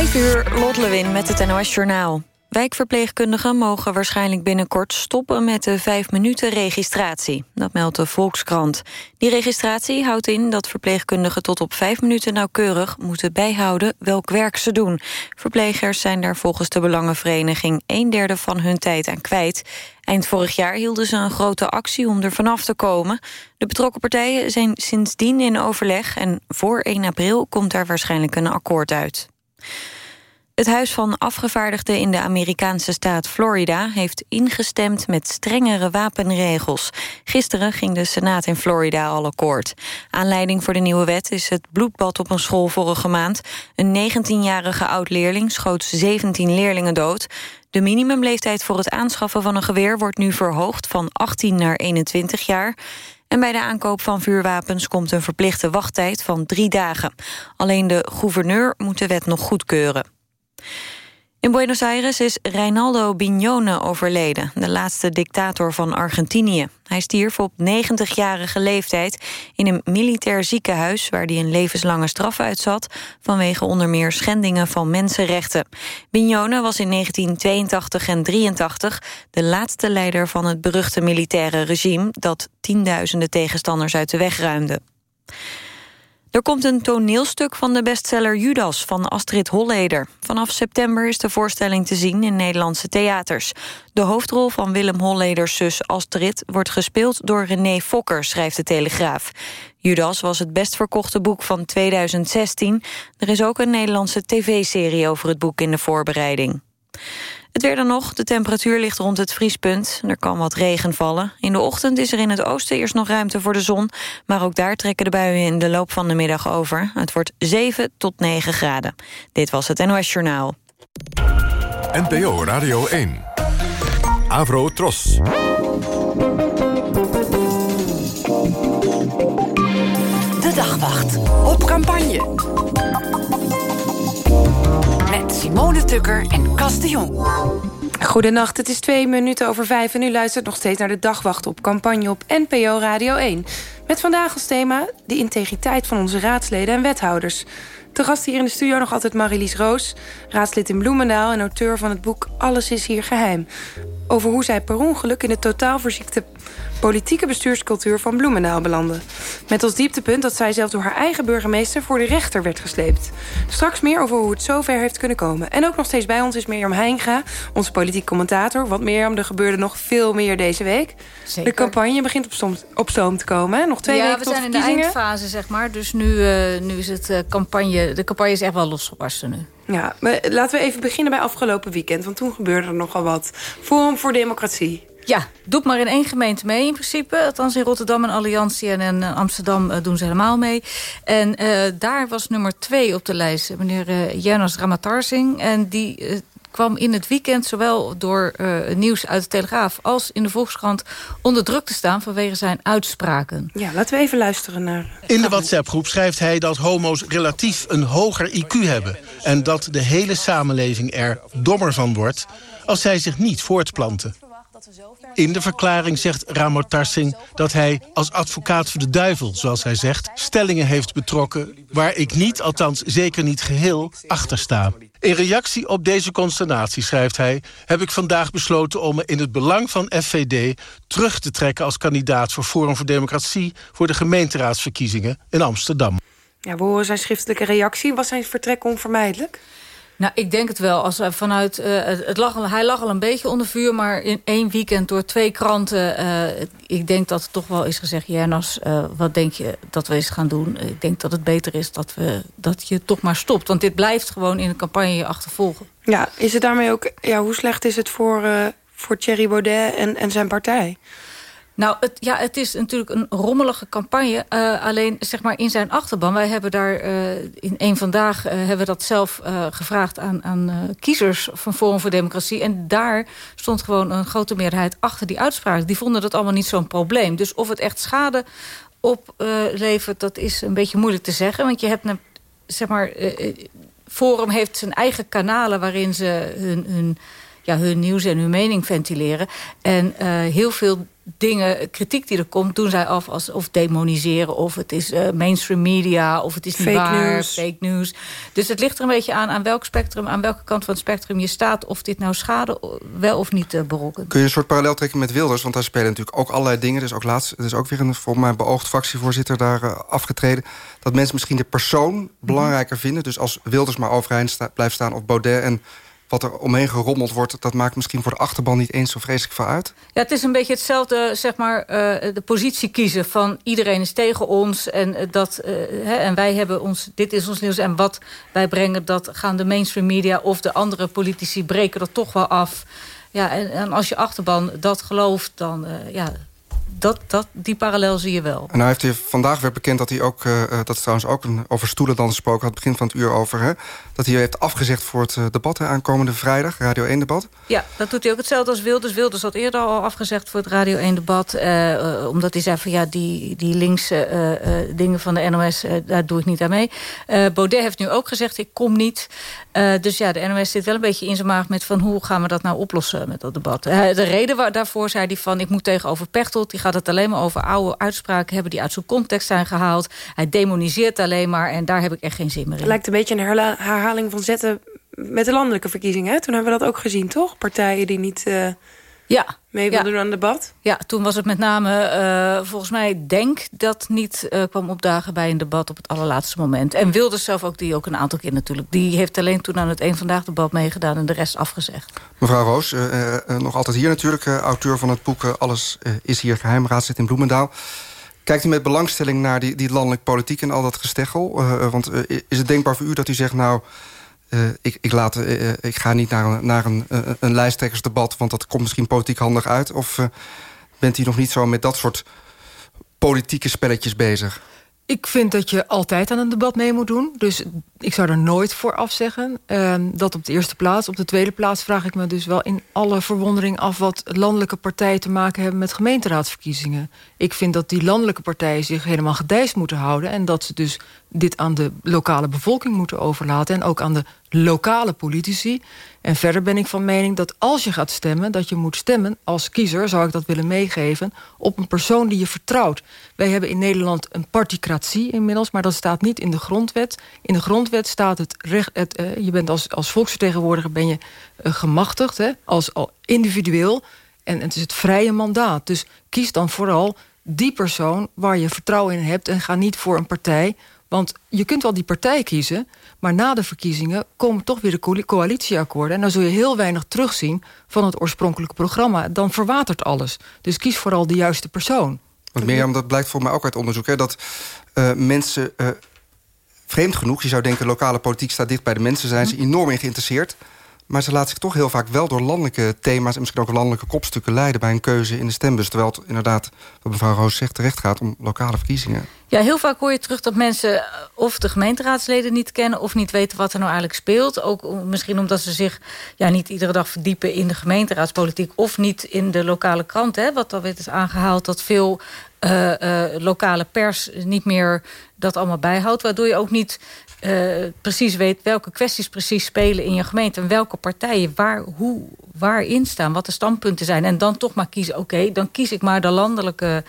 Vijf uur, Lot Lewin met het NOS Journaal. Wijkverpleegkundigen mogen waarschijnlijk binnenkort stoppen met de vijf minuten registratie. Dat meldt de Volkskrant. Die registratie houdt in dat verpleegkundigen tot op vijf minuten nauwkeurig moeten bijhouden welk werk ze doen. Verplegers zijn daar volgens de Belangenvereniging een derde van hun tijd aan kwijt. Eind vorig jaar hielden ze een grote actie om er vanaf te komen. De betrokken partijen zijn sindsdien in overleg en voor 1 april komt daar waarschijnlijk een akkoord uit. Het Huis van Afgevaardigden in de Amerikaanse staat Florida... heeft ingestemd met strengere wapenregels. Gisteren ging de Senaat in Florida al akkoord. Aanleiding voor de nieuwe wet is het bloedbad op een school vorige maand. Een 19-jarige oud-leerling schoot 17 leerlingen dood. De minimumleeftijd voor het aanschaffen van een geweer... wordt nu verhoogd van 18 naar 21 jaar... En bij de aankoop van vuurwapens komt een verplichte wachttijd van drie dagen. Alleen de gouverneur moet de wet nog goedkeuren. In Buenos Aires is Reinaldo Bignone overleden, de laatste dictator van Argentinië. Hij stierf op 90-jarige leeftijd in een militair ziekenhuis... waar hij een levenslange straf uitzat... vanwege onder meer schendingen van mensenrechten. Bignone was in 1982 en 83 de laatste leider van het beruchte militaire regime... dat tienduizenden tegenstanders uit de weg ruimde. Er komt een toneelstuk van de bestseller Judas van Astrid Holleder. Vanaf september is de voorstelling te zien in Nederlandse theaters. De hoofdrol van Willem Holleders zus Astrid wordt gespeeld door René Fokker, schrijft de Telegraaf. Judas was het best verkochte boek van 2016. Er is ook een Nederlandse tv-serie over het boek in de voorbereiding. Het weer dan nog. De temperatuur ligt rond het vriespunt. Er kan wat regen vallen. In de ochtend is er in het oosten eerst nog ruimte voor de zon. Maar ook daar trekken de buien in de loop van de middag over. Het wordt 7 tot 9 graden. Dit was het NOS Journaal. NPO Radio 1. Avro Tros. De Dagwacht. Op campagne. Simone Tukker en Kas de. Goedenacht, het is twee minuten over vijf... en u luistert nog steeds naar de Dagwacht op campagne op NPO Radio 1. Met vandaag als thema de integriteit van onze raadsleden en wethouders. Te gast hier in de studio nog altijd Marilies Roos... raadslid in Bloemendaal en auteur van het boek Alles is hier geheim. Over hoe zij per ongeluk in de totaal verziekte politieke bestuurscultuur van Bloemendaal belandde. Met als dieptepunt dat zij zelf door haar eigen burgemeester voor de rechter werd gesleept. Straks meer over hoe het zover heeft kunnen komen. En ook nog steeds bij ons is Mirjam Heinga, onze politiek commentator. Want Mirjam, er gebeurde nog veel meer deze week. Zeker. De campagne begint op stoom, op stoom te komen. Hè? Nog twee ja, weken we tot zijn in de eindfase, zeg maar. Dus nu, eh, nu is het eh, campagne... De campagne is echt wel losgebarsten nu. Ja, maar laten we even beginnen bij afgelopen weekend. Want toen gebeurde er nogal wat. Forum voor Democratie. Ja, doe maar in één gemeente mee in principe. Althans in Rotterdam en Alliantie en in eh, Amsterdam eh, doen ze helemaal mee. En eh, daar was nummer twee op de lijst, meneer uh, Janos Ramatarsing. En die uh, kwam in het weekend zowel door uh, nieuws uit de Telegraaf... als in de Volkskrant onder druk te staan vanwege zijn uitspraken. Ja, laten we even luisteren naar... In de WhatsApp-groep schrijft hij dat homo's relatief een hoger IQ hebben... en dat de hele samenleving er dommer van wordt... als zij zich niet voortplanten. In de verklaring zegt Ramotarsing dat hij als advocaat voor de duivel, zoals hij zegt, stellingen heeft betrokken waar ik niet, althans zeker niet geheel, achter sta. In reactie op deze consternatie, schrijft hij, heb ik vandaag besloten om me in het belang van FVD terug te trekken als kandidaat voor Forum voor Democratie voor de gemeenteraadsverkiezingen in Amsterdam. Ja, we horen zijn schriftelijke reactie. Was zijn vertrek onvermijdelijk? Nou, ik denk het wel. Als hij, vanuit, uh, het lag al, hij lag al een beetje onder vuur... maar in één weekend door twee kranten... Uh, ik denk dat het toch wel is gezegd... Jernas, wat denk je dat we eens gaan doen? Ik denk dat het beter is dat, we, dat je toch maar stopt. Want dit blijft gewoon in de campagne achtervolgen. Ja, is het daarmee ook... Ja, hoe slecht is het voor, voor Thierry Baudet en, en zijn partij? Nou, het, ja, het is natuurlijk een rommelige campagne. Uh, alleen zeg maar in zijn achterban. Wij hebben daar uh, in één vandaag uh, hebben we dat zelf gevraagd aan, aan kiezers van Forum voor Democratie. En daar stond gewoon een grote meerderheid achter die uitspraak. Die vonden dat allemaal niet zo'n probleem. Dus of het echt schade oplevert, dat is een beetje moeilijk te zeggen. Want je hebt een, zeg maar, Forum heeft zijn eigen kanalen waarin ze hun, hun ja, hun nieuws en hun mening ventileren. En heel veel dingen, kritiek die er komt, doen zij af als of demoniseren... of het is uh, mainstream media, of het is fake niet waar, news. fake news. Dus het ligt er een beetje aan aan welk spectrum... aan welke kant van het spectrum je staat... of dit nou schade wel of niet uh, berokkent. Kun je een soort parallel trekken met Wilders? Want daar spelen natuurlijk ook allerlei dingen. Dus ook laatst, er is ook weer een volgens mij beoogd fractievoorzitter daar uh, afgetreden. Dat mensen misschien de persoon mm -hmm. belangrijker vinden. Dus als Wilders maar overeind sta, blijft staan of Baudet... en wat er omheen gerommeld wordt... dat maakt misschien voor de achterban niet eens zo vreselijk veel uit? Ja, het is een beetje hetzelfde, zeg maar, uh, de positie kiezen... van iedereen is tegen ons en, uh, dat, uh, hè, en wij hebben ons... dit is ons nieuws en wat wij brengen... dat gaan de mainstream media of de andere politici breken dat toch wel af. Ja, en, en als je achterban dat gelooft, dan... ja, dat, dat, die parallel zie je wel. En nou heeft hij vandaag weer bekend dat hij ook... Uh, dat is trouwens ook een, over stoelen dan gesproken... had het begin van het uur over... Hè, dat hij heeft afgezegd voor het uh, debat hè, aankomende vrijdag... Radio 1-debat. Ja, dat doet hij ook hetzelfde als Wilders. Wilders had eerder al afgezegd voor het Radio 1-debat... Uh, omdat hij zei van ja, die, die linkse dingen van de NOS... daar doe ik niet aan mee. Baudet heeft nu ook gezegd, ik kom niet. dus ja, de NOS zit wel een beetje in zijn maag... met van hoe gaan we dat nou oplossen met dat debat. de reden waar, daarvoor zei hij van... ik moet tegenover Pechtold, die gaat het alleen maar over oude uitspraken hebben... die uit zijn context zijn gehaald. Hij demoniseert alleen maar en daar heb ik echt geen zin meer in. Het lijkt een beetje een herhaling van zetten met de landelijke verkiezingen. Hè? Toen hebben we dat ook gezien, toch? Partijen die niet uh, ja, mee wilden ja. doen aan het debat. Ja, toen was het met name, uh, volgens mij, Denk... dat niet uh, kwam opdagen bij een debat op het allerlaatste moment. En Wilders zelf ook, die ook een aantal keer natuurlijk. Die heeft alleen toen aan het Eén Vandaag debat meegedaan... en de rest afgezegd. Mevrouw Roos, uh, nog altijd hier natuurlijk. auteur van het boek Alles is hier geheim. Raadslid in Bloemendaal. Kijkt u met belangstelling naar die, die landelijke politiek en al dat gesteggel? want is het denkbaar voor u dat u zegt... nou Uh, ik, ik, laat, uh, ik ga niet naar, naar een, een lijsttrekkersdebat... want dat komt misschien politiek handig uit. Of bent u nog niet zo met dat soort politieke spelletjes bezig? Ik vind dat je altijd aan een debat mee moet doen. Dus ik zou er nooit voor afzeggen. Uh, dat op de eerste plaats. Op de tweede plaats vraag ik me dus wel in alle verwondering af... wat landelijke partijen te maken hebben met gemeenteraadsverkiezingen. Ik vind dat die landelijke partijen zich helemaal gedijst moeten houden... en dat ze dus dit aan de lokale bevolking moeten overlaten... en ook aan de lokale politici. En verder ben ik van mening dat als je gaat stemmen... dat je moet stemmen, als kiezer zou ik dat willen meegeven... op een persoon die je vertrouwt. Wij hebben in Nederland een particratie inmiddels... maar dat staat niet in de grondwet. In de grondwet staat het recht... Het, uh, je bent als, als volksvertegenwoordiger ben je uh, gemachtigd, hè, als al individueel... En het is het vrije mandaat. Dus kies dan vooral die persoon waar je vertrouwen in hebt... en ga niet voor een partij want je kunt wel die partij kiezen... maar na de verkiezingen komen toch weer de coalitieakkoorden... en dan zul je heel weinig terugzien van het oorspronkelijke programma. Dan verwatert alles. Dus kies vooral de juiste persoon. Want Mirjam, dat blijkt voor mij ook uit onderzoek... Hè, dat uh, mensen, uh, vreemd genoeg... je zou denken, lokale politiek staat dicht bij de mensen... zijn ze enorm in geïnteresseerd... Maar ze laat zich toch heel vaak wel door landelijke thema's... en misschien ook landelijke kopstukken leiden bij een keuze in de stembus. Terwijl het inderdaad, wat mevrouw Roos zegt, terecht gaat om lokale verkiezingen. Ja, heel vaak hoor je terug dat mensen of de gemeenteraadsleden niet kennen... of niet weten wat er nou eigenlijk speelt. Ook misschien omdat ze zich ja, niet iedere dag verdiepen in de gemeenteraadspolitiek... of niet in de lokale krant, hè, wat alweer is aangehaald... dat veel uh, uh, lokale pers niet meer dat allemaal bijhoudt. Waardoor je ook niet uh, precies weet welke kwesties precies spelen in je gemeente... en welke partijen waar, hoe, waarin staan, wat de standpunten zijn. En dan toch maar kiezen, oké, dan kies ik maar de landelijke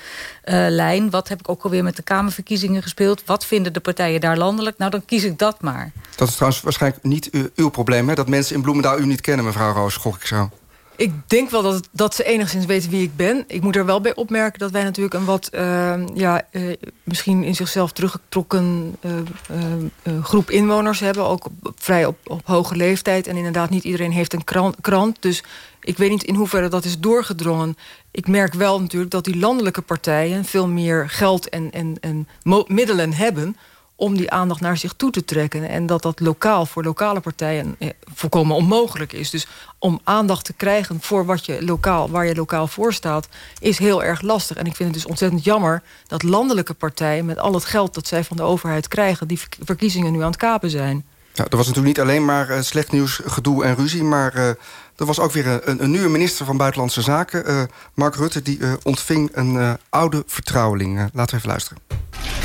uh, lijn. Wat heb ik ook alweer met de Kamerverkiezingen gespeeld? Wat vinden de partijen daar landelijk? Nou, dan kies ik dat maar. Dat is trouwens waarschijnlijk niet uw, uw probleem, hè? Dat mensen in Bloemendaal u niet kennen, mevrouw Roos, gok ik zo. Ik denk wel dat, dat ze enigszins weten wie ik ben. Ik moet er wel bij opmerken dat wij natuurlijk een wat... Uh, ja, uh, misschien in zichzelf teruggetrokken uh, groep inwoners hebben. Ook vrij op, op hoge leeftijd. En inderdaad niet iedereen heeft een krant, krant. Dus ik weet niet in hoeverre dat is doorgedrongen. Ik merk wel natuurlijk dat die landelijke partijen... veel meer geld en, en, en middelen hebben om die aandacht naar zich toe te trekken. En dat dat lokaal voor lokale partijen eh, volkomen onmogelijk is. Dus om aandacht te krijgen voor wat je lokaal, waar je lokaal voor staat... is heel erg lastig. En ik vind het dus ontzettend jammer dat landelijke partijen... met al het geld dat zij van de overheid krijgen... die verkiezingen nu aan het kapen zijn. Ja, er was natuurlijk niet alleen maar uh, slecht nieuws, gedoe en ruzie... maar uh, er was ook weer een, een nieuwe minister van Buitenlandse Zaken... Uh, Mark Rutte, die ontving een oude vertrouweling. laten we even luisteren.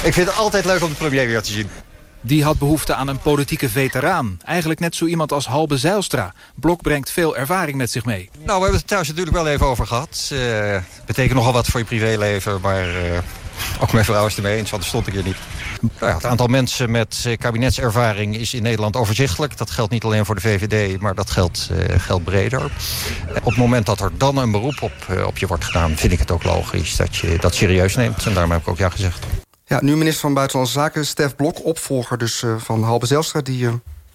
Ik vind het altijd leuk om de premier weer te zien. Die had behoefte aan een politieke veteraan. Eigenlijk net zo iemand als Halbe Zijlstra. Blok brengt veel ervaring met zich mee. Nou, we hebben het thuis natuurlijk wel even over gehad. Uh, betekent nogal wat voor je privéleven, maar... Uh, ook mijn vrouw is het ermee eens, want er stond ik hier niet. Nou ja, het aantal mensen met eh, kabinetservaring is in Nederland overzichtelijk. Dat geldt niet alleen voor de VVD, maar dat geldt, uh, geldt breder. Op het moment dat er dan een beroep op, uh, op je wordt gedaan... vind ik het ook logisch dat je dat serieus neemt. En daarom heb ik ook ja gezegd. Ja, nu minister van Buitenlandse Zaken, Stef Blok, opvolger dus uh, van Halbe Zelstra... die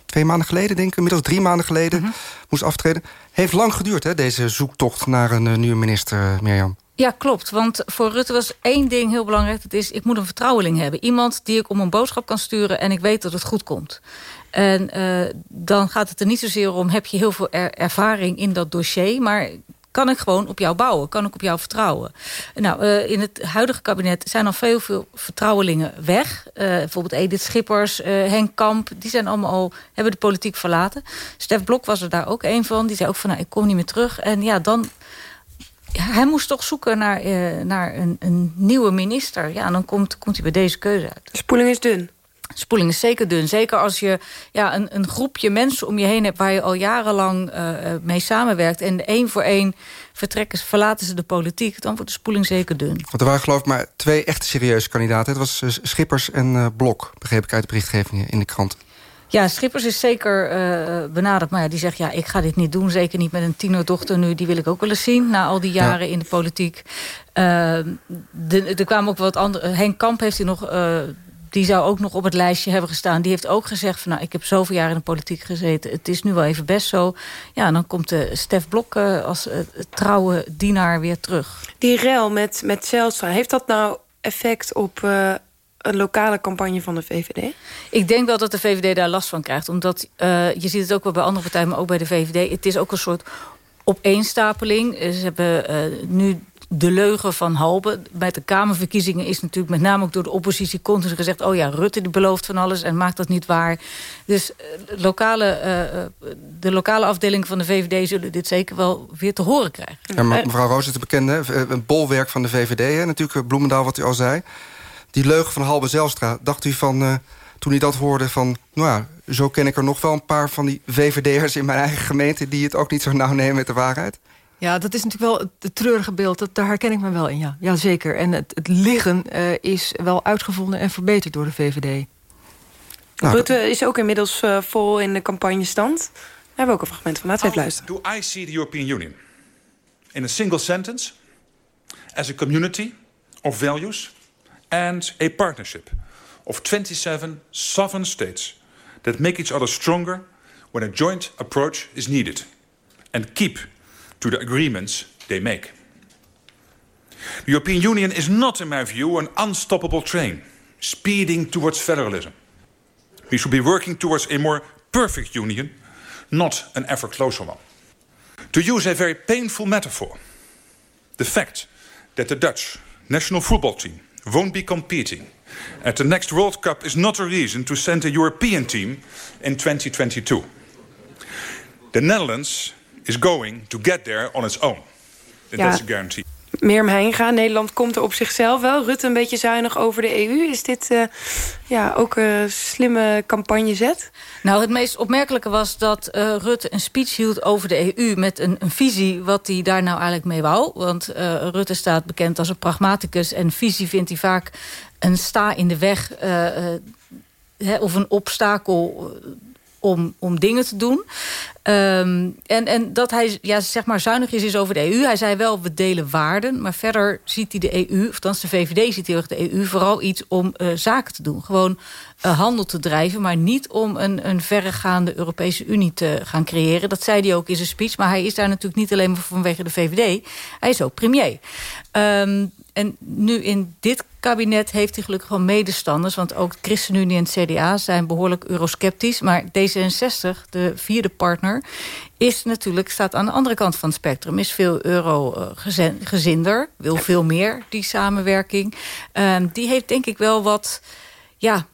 twee maanden geleden, denk ik, inmiddels drie maanden geleden mm -hmm. moest aftreden. Heeft lang geduurd, hè, deze zoektocht naar een nieuwe minister, Mirjam. Ja, klopt. Want voor Rutte was één ding heel belangrijk. Dat is, ik moet een vertrouweling hebben. Iemand die ik om een boodschap kan sturen en ik weet dat het goed komt. En uh, dan gaat het er niet zozeer om, heb je heel veel er ervaring in dat dossier... maar kan ik gewoon op jou bouwen? Kan ik op jou vertrouwen? Nou, uh, in het huidige kabinet zijn al veel, veel vertrouwelingen weg. Uh, bijvoorbeeld Edith Schippers, Henk Kamp, die zijn allemaal al, hebben de politiek verlaten. Stef Blok was er daar ook een van. Die zei ook van, nou, ik kom niet meer terug. En ja, dan hij moest toch zoeken naar, uh, naar een, een, nieuwe minister. Ja, dan komt, komt hij bij deze keuze uit. Spoeling is dun. De spoeling is zeker dun. Zeker als je ja, een, een groepje mensen om je heen hebt... waar je al jarenlang uh, mee samenwerkt... en één voor één vertrekken, verlaten ze de politiek... dan wordt de spoeling zeker dun. Want er waren geloof ik maar twee echte serieuze kandidaten. Het was Schippers en uh, Blok, begreep ik uit de berichtgeving in de krant. Ja, Schippers is zeker uh, benaderd. Maar ja, die zegt, ja, ik ga dit niet doen. Zeker niet met een tienerdochter nu. Die wil ik ook wel eens zien, na al die jaren ja. in de politiek. Uh, er kwamen ook wat andere... Henk Kamp heeft hij nog... Uh, die zou ook nog op het lijstje hebben gestaan. Die heeft ook gezegd van, nou, ik heb zoveel jaar in de politiek gezeten. Het is nu wel even best zo. Ja, en dan komt uh, Stef Blok uh, als uh, trouwe dienaar weer terug. Die rel met, met Zelstra, heeft dat nou effect op een lokale campagne van de VVD? Ik denk wel dat de VVD daar last van krijgt. Omdat uh, je ziet het ook wel bij andere partijen, maar ook bij de VVD. Het is ook een soort opeenstapeling. Ze hebben uh, nu de leugen van Halbe. Bij de Kamerverkiezingen is natuurlijk met name ook door de oppositie continu gezegd... oh ja, Rutte die belooft van alles en maakt dat niet waar. Dus uh, lokale, uh, de lokale afdelingen van de VVD zullen dit zeker wel weer te horen krijgen. Ja, maar mevrouw Roos is te bekende, een bolwerk van de VVD. Hè? Natuurlijk Bloemendaal, wat u al zei die leugen van Halbe Zelstra, dacht u van, uh, toen u dat hoorde van... nou ja, zo ken ik er nog wel een paar van die VVD'ers in mijn eigen gemeente... die het ook niet zo nauw nemen met de waarheid? Ja, dat is natuurlijk wel het treurige beeld. Dat, daar herken ik me wel in, ja. ja zeker. En het, het liggen uh, is wel uitgevonden en verbeterd door de VVD. Nou, Rutte is ook inmiddels uh, vol in de campagnestand. Daar hebben we ook een fragment van. Laten we even luisteren. Do I see the European Union in a single sentence... as a community of values and a partnership of 27 sovereign states that make each other stronger when a joint approach is needed and keep to the agreements they make. The European Union is not, in my view, an unstoppable train speeding towards federalism. We should be working towards a more perfect union, not an ever closer one. To use a very painful metaphor, the fact that the Dutch national football team won't be competing at the next World Cup is not a reason to send a European team in 2022. The Netherlands is going to get there on its own. And ja. that's a guarantee. Mirjam Heinga, Nederland komt er op zichzelf wel. Rutte een beetje zuinig over de EU. Is dit uh, ja, ook een slimme campagnezet? Nou, het meest opmerkelijke was dat uh, Rutte een speech hield over de EU... met een, een visie wat hij daar nou eigenlijk mee wou. Want uh, Rutte staat bekend als een pragmaticus... en visie vindt hij vaak een sta in de weg... Of een obstakel om, om dingen te doen. Um, en, en dat hij ja, zeg maar zuinigjes is over de EU. Hij zei wel, we delen waarden. Maar verder ziet hij de EU, of de VVD ziet heel de EU... vooral iets om uh, zaken te doen. Gewoon uh, handel te drijven, maar niet om een, een verregaande Europese Unie te gaan creëren. Dat zei hij ook in zijn speech. Maar hij is daar natuurlijk niet alleen maar vanwege de VVD. Hij is ook premier. Um, en nu in dit kabinet heeft hij gelukkig wel medestanders. Want ook ChristenUnie en het CDA zijn behoorlijk eurosceptisch. Maar D66, de vierde partner, is natuurlijk, staat aan de andere kant van het spectrum. Is veel euro-gezinder, wil veel meer, die samenwerking. Um, die heeft denk ik wel wat... Ja,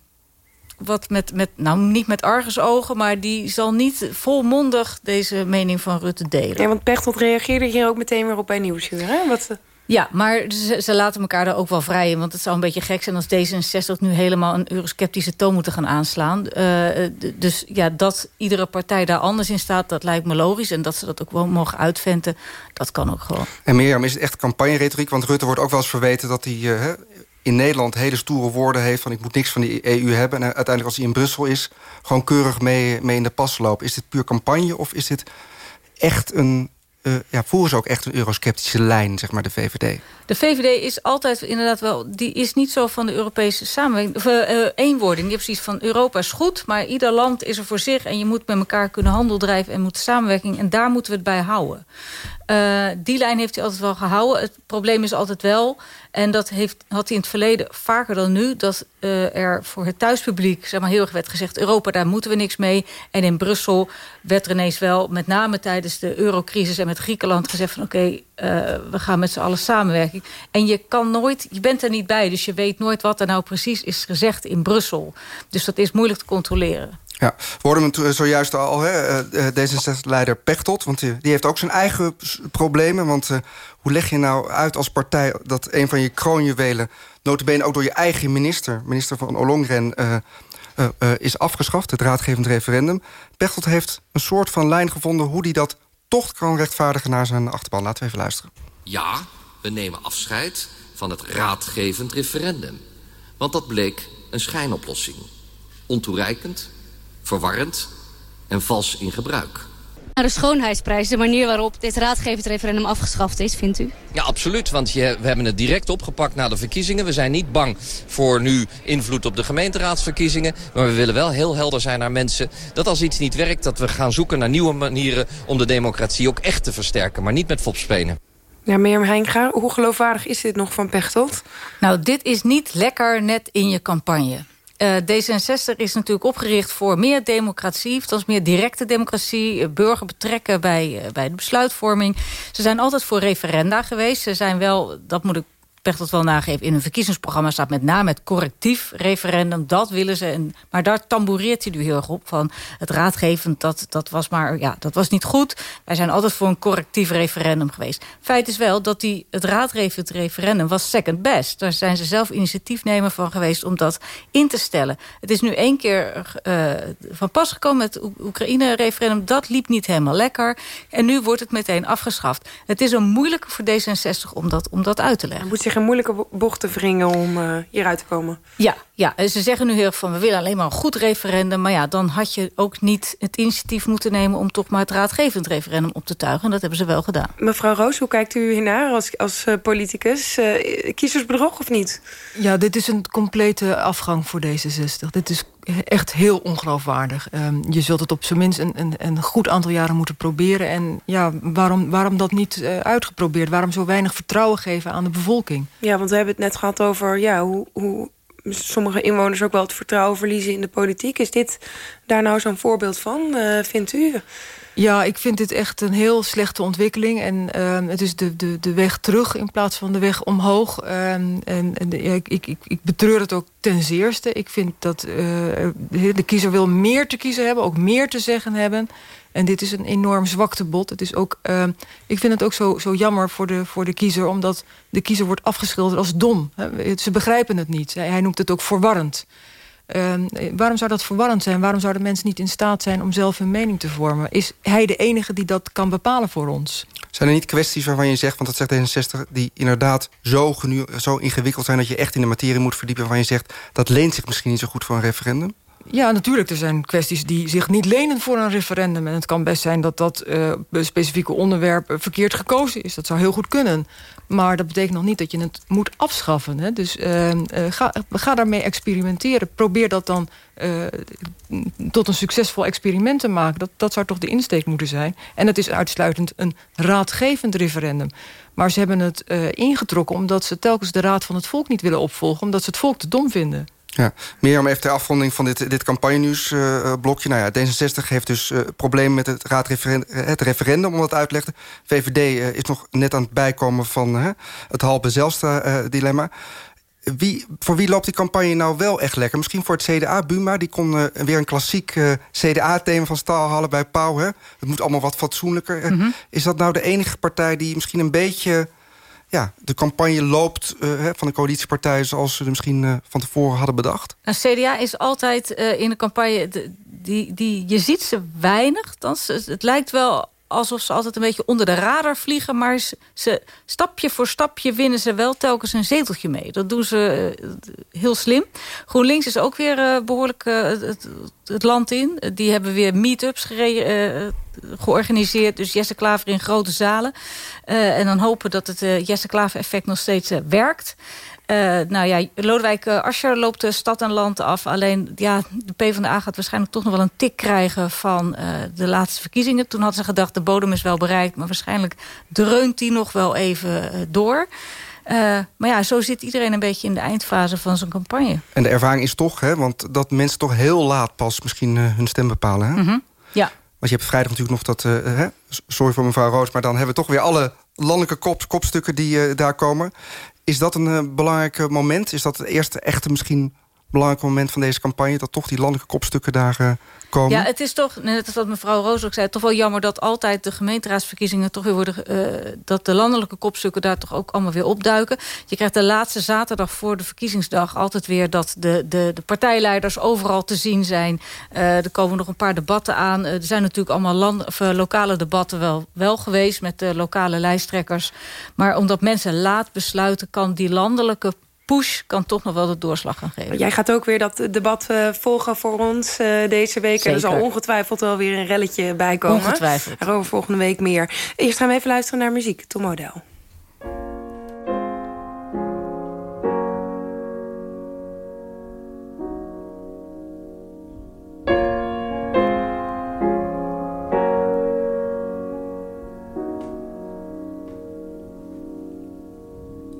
wat met, met, nou niet met argusogen... maar die zal niet volmondig deze mening van Rutte delen. Ja, want Pechtold reageerde hier ook meteen weer op bij Nieuwsuur. Hè? Wat, Ja, maar ze, laten elkaar daar ook wel vrij in. Want het zou een beetje gek zijn als D66 nu helemaal een eurosceptische toon moeten gaan aanslaan. Uh, dus ja, dat iedere partij daar anders in staat, dat lijkt me logisch. En dat ze dat ook wel mogen uitventen, dat kan ook gewoon. En Mirjam, is het echt campagneretoriek? Want Rutte wordt ook wel eens verweten dat hij uh, in Nederland hele stoere woorden heeft... van ik moet niks van die EU hebben. En uiteindelijk als hij in Brussel is, gewoon keurig mee, mee in de pas lopen. Is dit puur campagne of is dit echt een uh, ja, voeren ze ook echt een eurosceptische lijn, zeg maar, de VVD? De VVD is altijd inderdaad wel... die is niet zo van de Europese samenwerking... of uh, eenwording. Die heeft precies van Europa is goed... maar ieder land is er voor zich... en je moet met elkaar kunnen handel drijven... en moet samenwerking... en daar moeten we het bij houden. Die lijn heeft hij altijd wel gehouden. Het probleem is altijd wel... en dat heeft, had hij in het verleden vaker dan nu... dat er voor het thuispubliek zeg maar, heel erg werd gezegd... Europa, daar moeten we niks mee. En in Brussel werd er ineens wel... met name tijdens de eurocrisis en met Griekenland gezegd van... oké, uh, we gaan met z'n allen samenwerken. En je kan nooit, je bent er niet bij... dus je weet nooit wat er nou precies is gezegd in Brussel. Dus dat is moeilijk te controleren. Ja, we hoorden hem zojuist al, D66-leider Pechtold... want die, heeft ook zijn eigen problemen. Want hoe leg je nou uit als partij dat een van je kroonjuwelen... notabene ook door je eigen minister, minister van Ollongren... Uh, uh, is afgeschaft, het raadgevend referendum. Pechtold heeft een soort van lijn gevonden... hoe hij dat toch kan rechtvaardigen naar zijn achterban. Laten we even luisteren. Ja, we nemen afscheid van het raadgevend referendum. Want dat bleek een schijnoplossing. Ontoereikend, verwarrend en vals in gebruik. De schoonheidsprijs, de manier waarop dit raadgevend referendum afgeschaft is, vindt u? Ja, absoluut, want je, we hebben het direct opgepakt na de verkiezingen. We zijn niet bang voor nu invloed op de gemeenteraadsverkiezingen. Maar we willen wel heel helder zijn naar mensen dat als iets niet werkt... dat we gaan zoeken naar nieuwe manieren om de democratie ook echt te versterken. Maar niet met fopspenen. Ja, Mirjam Heinga, hoe geloofwaardig is dit nog van Pechtold? Nou, dit is niet lekker net in je campagne. Uh, D66 is natuurlijk opgericht voor meer democratie, althans meer directe democratie, burger betrekken bij, uh, bij de besluitvorming. Ze zijn altijd voor referenda geweest. Ze zijn wel, dat moet ik Pechtold wel nageven, in hun verkiezingsprogramma staat met name het correctief referendum. Dat willen ze. En, maar daar tamboureert hij nu heel erg op. Van het raadgevend, dat, dat was maar, ja, dat was niet goed. Wij zijn altijd voor een correctief referendum geweest. Feit is wel dat die, het raadgevend referendum was second best. Daar zijn ze zelf initiatiefnemer van geweest om dat in te stellen. Het is nu één keer uh, van pas gekomen met het Oekraïne-referendum. Dat liep niet helemaal lekker. En nu wordt het meteen afgeschaft. Het is een moeilijke voor D66 om dat, om dat uit te leggen. Een moeilijke bocht te wringen om uh, hieruit te komen. Ja, ja, ze zeggen nu heel erg van... we willen alleen maar een goed referendum. Maar ja, dan had je ook niet het initiatief moeten nemen... om toch maar het raadgevend referendum op te tuigen. En dat hebben ze wel gedaan. Mevrouw Roos, hoe kijkt u hiernaar als, als uh, politicus? Uh, kiezersbedrog of niet? Ja, dit is een complete afgang voor D66. Dit is echt heel ongeloofwaardig. Um, je zult het op zijn minst een, een, een, goed aantal jaren moeten proberen. En ja, waarom, waarom dat niet uh, uitgeprobeerd? Waarom zo weinig vertrouwen geven aan de bevolking? Ja, want we hebben het net gehad over ja, hoe, hoe sommige inwoners ook wel het vertrouwen verliezen in de politiek. Is dit daar nou zo'n voorbeeld van, uh, vindt u? Ja, ik vind dit echt een heel slechte ontwikkeling. En uh, het is de, de, de weg terug in plaats van de weg omhoog. Uh, en, ik, ik, ik betreur het ook ten zeerste. Ik vind dat uh, de kiezer wil meer te kiezen hebben, ook meer te zeggen hebben. En dit is een enorm zwaktebod. Het is ook, uh, ik vind het ook zo, zo jammer voor de, voor de kiezer... omdat de kiezer wordt afgeschilderd als dom. Ze begrijpen het niet. Hij noemt het ook verwarrend. Uh, waarom zou dat verwarrend zijn? Waarom zouden mensen niet in staat zijn om zelf hun mening te vormen? Is hij de enige die dat kan bepalen voor ons? Zijn er niet kwesties waarvan je zegt, want dat zegt D66... die inderdaad zo, zo ingewikkeld zijn dat je echt in de materie moet verdiepen... waarvan je zegt, dat leent zich misschien niet zo goed voor een referendum? Ja, natuurlijk. Er zijn kwesties die zich niet lenen voor een referendum. En het kan best zijn dat dat uh, specifieke onderwerp verkeerd gekozen is. Dat zou heel goed kunnen. Maar dat betekent nog niet dat je het moet afschaffen. Hè? Dus uh, ga, ga daarmee experimenteren. Probeer dat dan tot een succesvol experiment te maken. Dat, dat zou toch de insteek moeten zijn. En het is uitsluitend een raadgevend referendum. Maar ze hebben het ingetrokken omdat ze telkens de raad van het volk niet willen opvolgen. Omdat ze het volk te dom vinden. Ja, meer om even ter afronding van dit, dit campagnenieuwsblokje. Uh, nou ja, D66 heeft dus uh, problemen met het, raadreferendum, het referendum, om dat uit te leggen. VVD uh, is nog net aan het bijkomen van het halbe Zelstra-dilemma. Wie, voor wie loopt die campagne nou wel echt lekker? Misschien voor het CDA, Buma. Die kon weer een klassiek CDA-thema van stal halen bij Pauw. Hè? Het moet allemaal wat fatsoenlijker. Mhm. Is dat nou de enige partij die misschien een beetje ja, de campagne loopt van de coalitiepartijen... zoals ze misschien van tevoren hadden bedacht? Een CDA is altijd in de campagne... die, die, je ziet ze weinig. het lijkt wel alsof ze altijd een beetje onder de radar vliegen... maar ze, stapje voor stapje winnen ze wel telkens een zeteltje mee. Dat doen ze uh, heel slim. GroenLinks is ook weer uh, behoorlijk uh, het, het, land in. Die hebben weer meetups georganiseerd. Dus Jesse Klaver in grote zalen. en dan hopen dat het Jesse Klaver effect nog steeds werkt. Uh, nou ja, Lodewijk uh, Asscher loopt de stad en land af. Alleen ja, de PvdA gaat waarschijnlijk toch nog wel een tik krijgen... van uh, de laatste verkiezingen. Toen hadden ze gedacht, de bodem is wel bereikt... maar waarschijnlijk dreunt die nog wel even door... maar ja, zo zit iedereen een beetje in de eindfase van zijn campagne. En de ervaring is toch, hè, want dat mensen toch heel laat pas misschien hun stem bepalen. Hè? Mm -hmm. Ja. Want je hebt vrijdag natuurlijk nog dat... hè, sorry voor mevrouw Roos, maar dan hebben we toch weer alle landelijke kop, kopstukken die daar komen. Is dat een uh, belangrijk moment? Is dat het eerste echte misschien belangrijk moment van deze campagne... dat toch die landelijke kopstukken daar uh, komen? Ja, het is toch, net als wat mevrouw Roos ook zei... toch wel jammer dat altijd de gemeenteraadsverkiezingen... toch weer worden, uh, dat de landelijke kopstukken daar toch ook allemaal weer opduiken. Je krijgt de laatste zaterdag voor de verkiezingsdag... altijd weer dat de, de, de partijleiders overal te zien zijn. Uh, er komen nog een paar debatten aan. er zijn natuurlijk allemaal land, of, lokale debatten wel, wel geweest... met de lokale lijsttrekkers. Maar omdat mensen laat besluiten... kan die landelijke push kan toch nog wel de doorslag gaan geven. Jij gaat ook weer dat debat uh, volgen voor ons uh, deze week. Zeker. Er zal ongetwijfeld wel weer een relletje bij komen. Ongetwijfeld. Daarover volgende week meer. Eerst gaan we even luisteren naar muziek. Tom Model.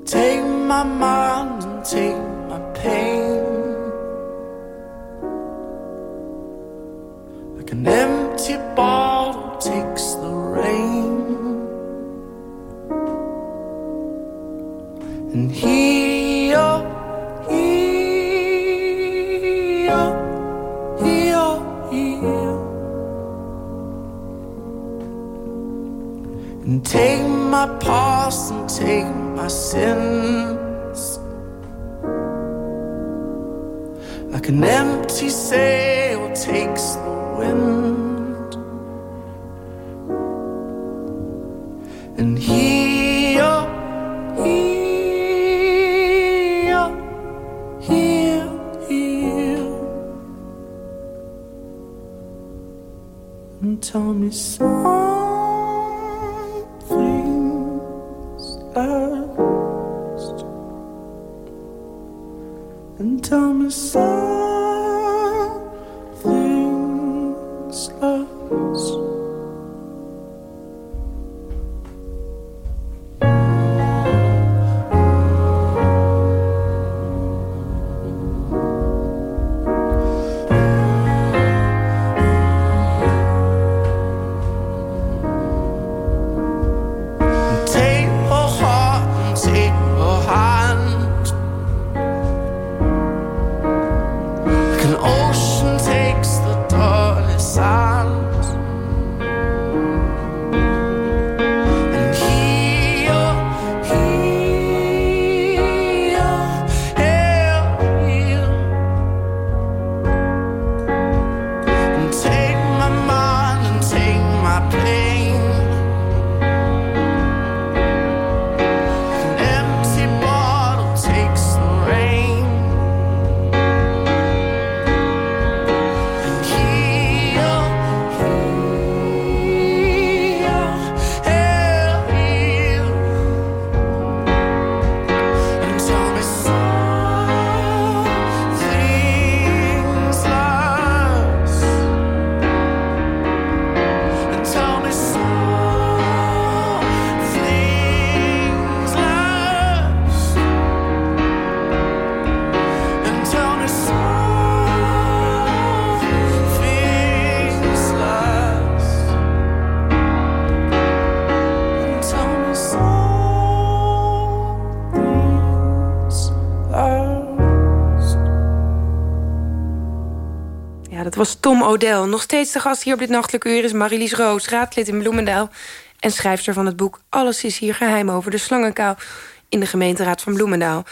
Take my mind take my pain. Like an empty bottle takes the rain. And heal, heal, heal, heal. And take my past and take my sins Like an empty sail takes the wind. And heal, heal, heal, heal And tell me something's tell me something's dat was Tom O'Dell. Nog steeds de gast hier op dit nachtelijke uur is Marilies Roos, raadlid in Bloemendaal. en schrijfster van het boek Alles is hier geheim over de slangenkuil in de gemeenteraad van Bloemendaal.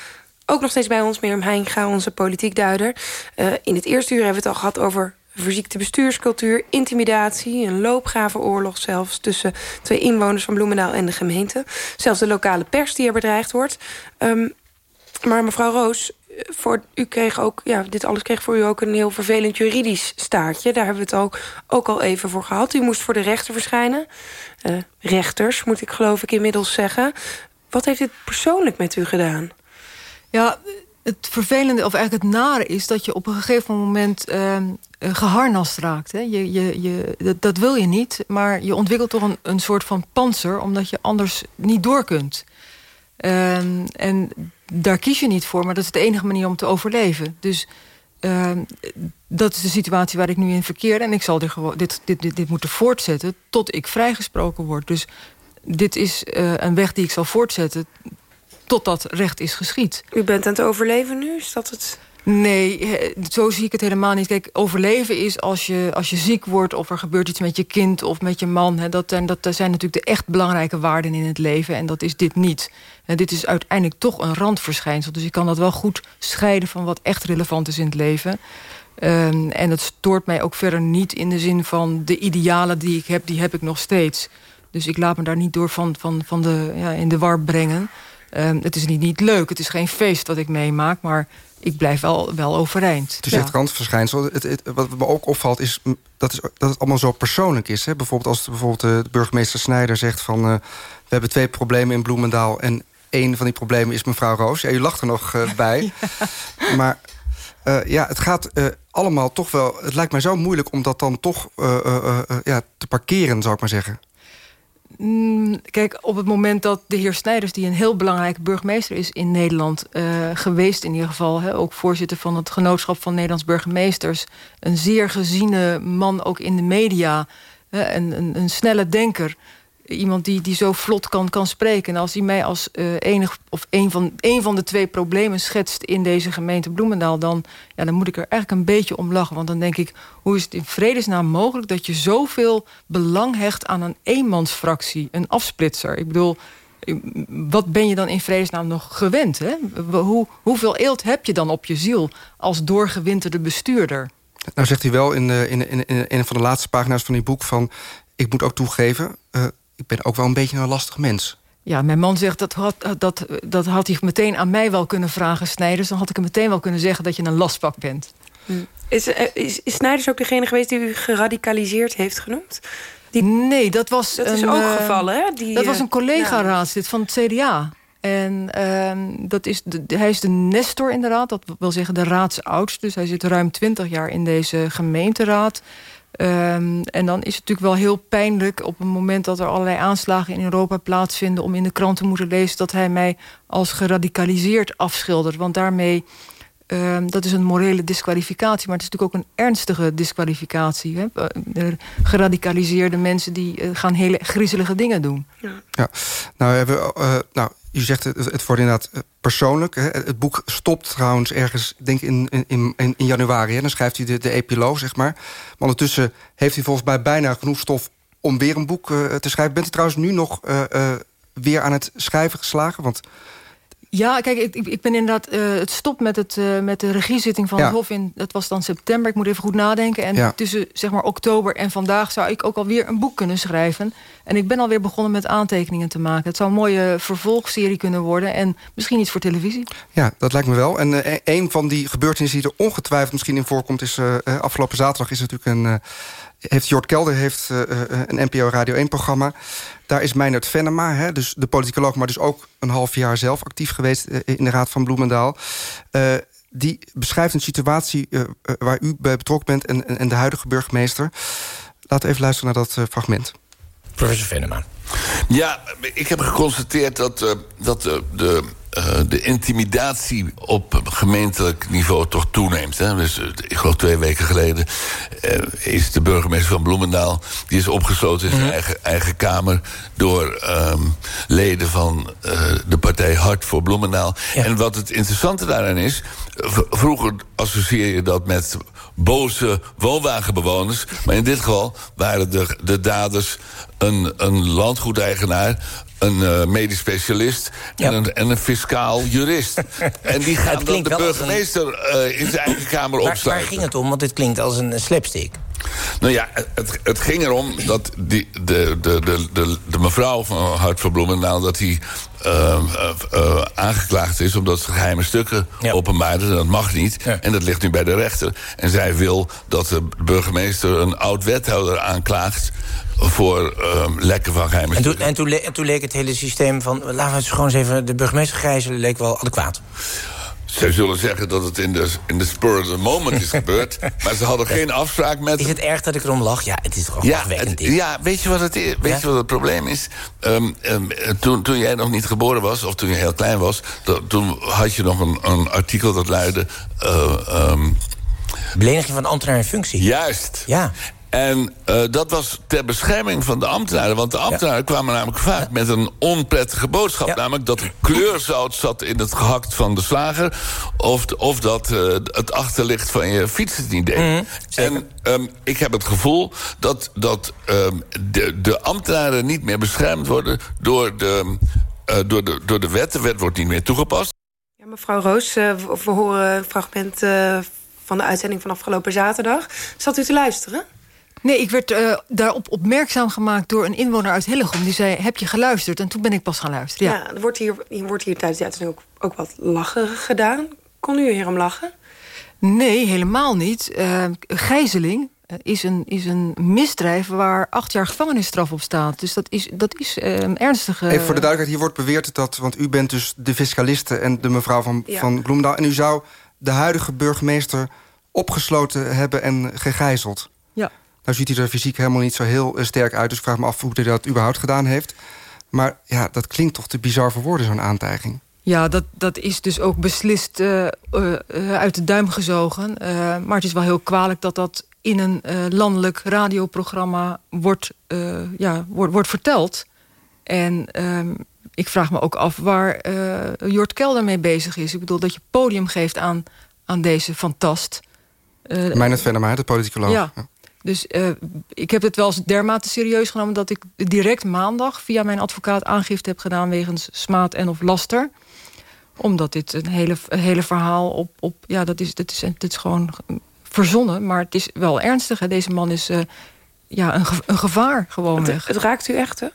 Ook nog steeds bij ons Mirjam Heinga, onze politiekduider. Uh, in het eerste uur hebben we het al gehad over verziekte bestuurscultuur, intimidatie... een loopgravenoorlog zelfs tussen twee inwoners van Bloemendaal en de gemeente. Zelfs de lokale pers die er bedreigd wordt. Um, maar mevrouw Roos, voor, u kreeg ook, ja, dit alles kreeg voor u ook een heel vervelend juridisch staartje. Daar hebben we het ook, ook al even voor gehad. U moest voor de rechter verschijnen. Uh, rechters, moet ik geloof ik inmiddels zeggen. Wat heeft dit persoonlijk met u gedaan? Ja, het vervelende, of eigenlijk het nare is... dat je op een gegeven moment uh, geharnast raakt. Hè? Je, je, je, dat, wil je niet, maar je ontwikkelt toch een, een soort van panzer... omdat je anders niet door kunt. Uh, en daar kies je niet voor, maar dat is de enige manier om te overleven. Dus uh, dat is de situatie waar ik nu in verkeer. En ik zal dit, dit, dit, dit, moeten voortzetten tot ik vrijgesproken word. Dus dit is uh, een weg die ik zal voortzetten totdat recht is geschied. U bent aan het overleven nu? Is dat het... Nee, zo zie ik het helemaal niet. Kijk, overleven is als je, als je ziek wordt... of er gebeurt iets met je kind of met je man. Hè, dat, dat, dat zijn natuurlijk de echt belangrijke waarden in het leven. En dat is dit niet. En dit is uiteindelijk toch een randverschijnsel. Dus ik kan dat wel goed scheiden van wat echt relevant is in het leven. Um, en het stoort mij ook verder niet in de zin van... de idealen die ik heb, die heb ik nog steeds. Dus ik laat me daar niet door van, van, van de, ja, in de war brengen... Um, het is niet, niet leuk, het is geen feest wat ik meemaak... maar ik blijf wel, wel overeind. Het is randverschijnsel. Het, het, wat me ook opvalt is dat, is dat het allemaal zo persoonlijk is. Hè? Bijvoorbeeld als bijvoorbeeld eh, de burgemeester Snijder zegt van... Uh, we hebben twee problemen in Bloemendaal... en één van die problemen is mevrouw Roos. Ja, u lacht er nog uh, bij. Ja. Maar uh, ja, het gaat uh, allemaal toch wel... Het lijkt mij zo moeilijk om dat dan toch ja, te parkeren, zou ik maar zeggen. Mm, kijk, op het moment dat de heer Snijders... die een heel belangrijke burgemeester is in Nederland... Uh, geweest in ieder geval, hè, ook voorzitter van het Genootschap van Nederlands Burgemeesters... een zeer geziene man ook in de media, hè, een, een snelle denker iemand die, die zo vlot kan, kan spreken. En als hij mij als uh, enig of een van, een van de twee problemen schetst in deze gemeente Bloemendaal, dan, ja, dan moet ik er eigenlijk een beetje om lachen. Want dan denk ik, hoe is het in vredesnaam mogelijk dat je zoveel belang hecht aan een eenmansfractie, een afsplitser? Ik bedoel, wat ben je dan in vredesnaam nog gewend? Hè? Hoe, hoeveel eelt heb je dan op je ziel als doorgewinterde bestuurder? Nou zegt hij wel in, de, in, in, in een van de laatste pagina's van die boek van... ik moet ook toegeven, ik ben ook wel een beetje een lastig mens. Ja, mijn man zegt dat had, dat, dat had hij meteen aan mij wel kunnen vragen, Snijders. Dan had ik hem meteen wel kunnen zeggen dat je een lastpak bent. Hm. Is, is, is Snijders ook degene geweest die u geradicaliseerd heeft genoemd? Die... Nee, dat was dat een, is ook uh, gevallen, hè? Die, dat was een collega-raadslid ja. van het CDA. En uh, dat is de, hij is de nestor inderdaad, dat wil zeggen de raadsoudste. Dus hij zit ruim twintig jaar in deze gemeenteraad. Um, en dan is het natuurlijk wel heel pijnlijk op het moment dat er allerlei aanslagen in Europa plaatsvinden... om in de krant te moeten lezen dat hij mij als geradicaliseerd afschildert. Want daarmee, um, dat is een morele disqualificatie... maar het is natuurlijk ook een ernstige disqualificatie. Hè? Geradicaliseerde mensen die uh, gaan hele griezelige dingen doen. Ja, ja. nou hebben we... Uh, nou, u zegt het, het wordt inderdaad persoonlijk. Hè. Het boek stopt trouwens ergens, denk ik, in, in, in, januari. Hè. Dan schrijft hij de, de epiloog, zeg maar. Maar ondertussen heeft hij volgens mij bijna genoeg stof... om weer een boek uh, te schrijven. Bent u trouwens nu nog uh, weer aan het schrijven geslagen? Want ja, kijk, ik, ik ben inderdaad... Uh, het stopt met, het, uh, met de regiezitting van ja. het Hof in... dat was dan september, ik moet even goed nadenken. En ja. tussen zeg maar oktober en vandaag zou ik ook alweer een boek kunnen schrijven. En ik ben alweer begonnen met aantekeningen te maken. Het zou een mooie vervolgserie kunnen worden. En misschien iets voor televisie. Ja, dat lijkt me wel. En uh, een van die gebeurtenissen die er ongetwijfeld misschien in voorkomt... is afgelopen zaterdag is natuurlijk een heeft Jort Kelder heeft, uh, een NPO Radio 1-programma. Daar is Meijnerd Venema, hè, dus de politicoloog... maar dus ook een half jaar zelf actief geweest uh, in de Raad van Bloemendaal. die beschrijft een situatie waar u bij betrokken bent... En, en, de huidige burgemeester. Laten we even luisteren naar dat fragment. Professor Venema. Ja, ik heb geconstateerd dat, dat de uh, de intimidatie op gemeentelijk niveau toch toeneemt. Hè? Dus, ik geloof twee weken geleden uh, is de burgemeester van Bloemendaal... die is opgesloten in zijn mm -hmm. eigen, eigen kamer... door um, leden van de partij Hart voor Bloemendaal. Ja. En wat het interessante daaraan is... vroeger associeer je dat met boze woonwagenbewoners. Maar in dit geval waren de, de daders een, een landgoedeigenaar een uh, medisch specialist en, een, en een fiscaal jurist. en die gaan dan de burgemeester een... uh, in zijn eigen kamer waar, opsluiten. Waar ging het om? Want dit klinkt als een slapstick. Nou ja, het, het ging erom dat die, de, de, de, de, de mevrouw van Hart van Bloemendaal... dat hij uh, uh, aangeklaagd is omdat ze geheime stukken ja. openbaarde. Dat mag niet. Ja. En dat ligt nu bij de rechter. En zij wil dat de burgemeester een oud-wethouder aanklaagt voor uh, lekken van geheime en toen, stukken. En toen, en toen leek het hele systeem van... laten we het gewoon eens even de burgemeester gijzelen... leek wel adequaat. Zij zullen zeggen dat het in de, in de spur of the moment is gebeurd. maar ze hadden geen afspraak met... Is het erg dat ik erom lach? Ja, het is toch ja, het, ja, weet je wat het, is? Weet ja? je wat het probleem is? Um, um, toen, toen jij nog niet geboren was, of toen je heel klein was... Toen had je nog een, een artikel dat luidde... Uh, um, Beleniging van ambtenaar in functie. Juist. Ja. En uh, dat was ter bescherming van de ambtenaren. Want de ambtenaren ja. kwamen namelijk vaak ja. met een onprettige boodschap. Ja. Namelijk dat er kleurzout zat in het gehakt van de slager. Of, of dat uh, het achterlicht van je fiets het niet deed. Mm -hmm. En um, ik heb het gevoel dat, dat um, de, de ambtenaren niet meer beschermd worden... door de, uh, door, de, door de wet. De wet wordt niet meer toegepast. Ja, mevrouw Roos, we horen een fragment van de uitzending van afgelopen zaterdag. Zat u te luisteren? Nee, ik werd uh, daarop opmerkzaam gemaakt door een inwoner uit Hillegom. Die zei, heb je geluisterd? En toen ben ik pas gaan luisteren. Ja, ja er wordt hier, hier, wordt hier tijdens de uitzending ook, ook wat lachen gedaan. Kon u hierom lachen? Nee, helemaal niet. Uh, gijzeling is een, is een misdrijf waar acht jaar gevangenisstraf op staat. Dus dat is, dat is uh, een ernstige... Even voor de duidelijkheid, hier wordt beweerd dat... want u bent dus de fiscaliste en de mevrouw van, ja. van Bloemendaal... en u zou de huidige burgemeester opgesloten hebben en gegijzeld. Nou ziet hij er fysiek helemaal niet zo heel sterk uit... dus ik vraag me af hoe hij dat überhaupt gedaan heeft. Maar ja, dat klinkt toch te bizar voor woorden, zo'n aantijging. Ja, dat, dat is dus ook beslist uh, uh, uit de duim gezogen. Uh, maar het is wel heel kwalijk dat dat in een landelijk radioprogramma wordt, ja, wordt, wordt verteld. En ehm, ik vraag me ook af waar Jort Kelder mee bezig is. Ik bedoel, dat je podium geeft aan, aan deze fantast. Meijnerd Venema, de politicoloog. Ja. ja. Dus uh, ik heb het wel eens dermate serieus genomen... dat ik direct maandag via mijn advocaat aangifte heb gedaan... wegens smaad en of laster. Omdat dit een hele, een hele verhaal op... op ja, dat is, dat, is, dat is gewoon verzonnen, maar het is wel ernstig. Hè. Deze man is uh, ja, een, ge een gevaar gewoon. Het, het, raakt u echt, hè?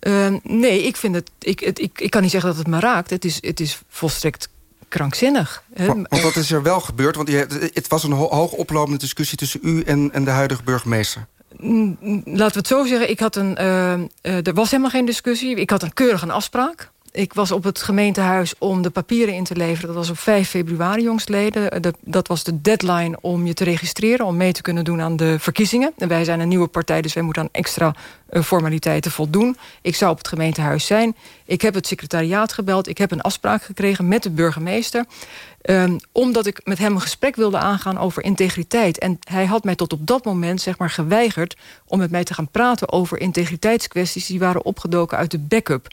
Uh, nee, ik, vind het, ik, het, ik, ik kan niet zeggen dat het me raakt. Het is, het is volstrekt krankzinnig. Want, want wat is er wel gebeurd? Want het was een ho hoog oplopende discussie tussen u en, en de huidige burgemeester. Laten we het zo zeggen, ik had een, uh, uh, er was helemaal geen discussie. Ik had een keurig een afspraak. Ik was op het gemeentehuis om de papieren in te leveren. Dat was op 5 februari jongstleden. De, dat was de deadline om je te registreren... om mee te kunnen doen aan de verkiezingen. En wij zijn een nieuwe partij, dus wij moeten aan extra uh, formaliteiten voldoen. Ik zou op het gemeentehuis zijn. Ik heb het secretariaat gebeld. Ik heb een afspraak gekregen met de burgemeester. Um, omdat ik met hem een gesprek wilde aangaan over integriteit. En hij had mij tot op dat moment zeg maar, geweigerd... om met mij te gaan praten over integriteitskwesties... die waren opgedoken uit de backup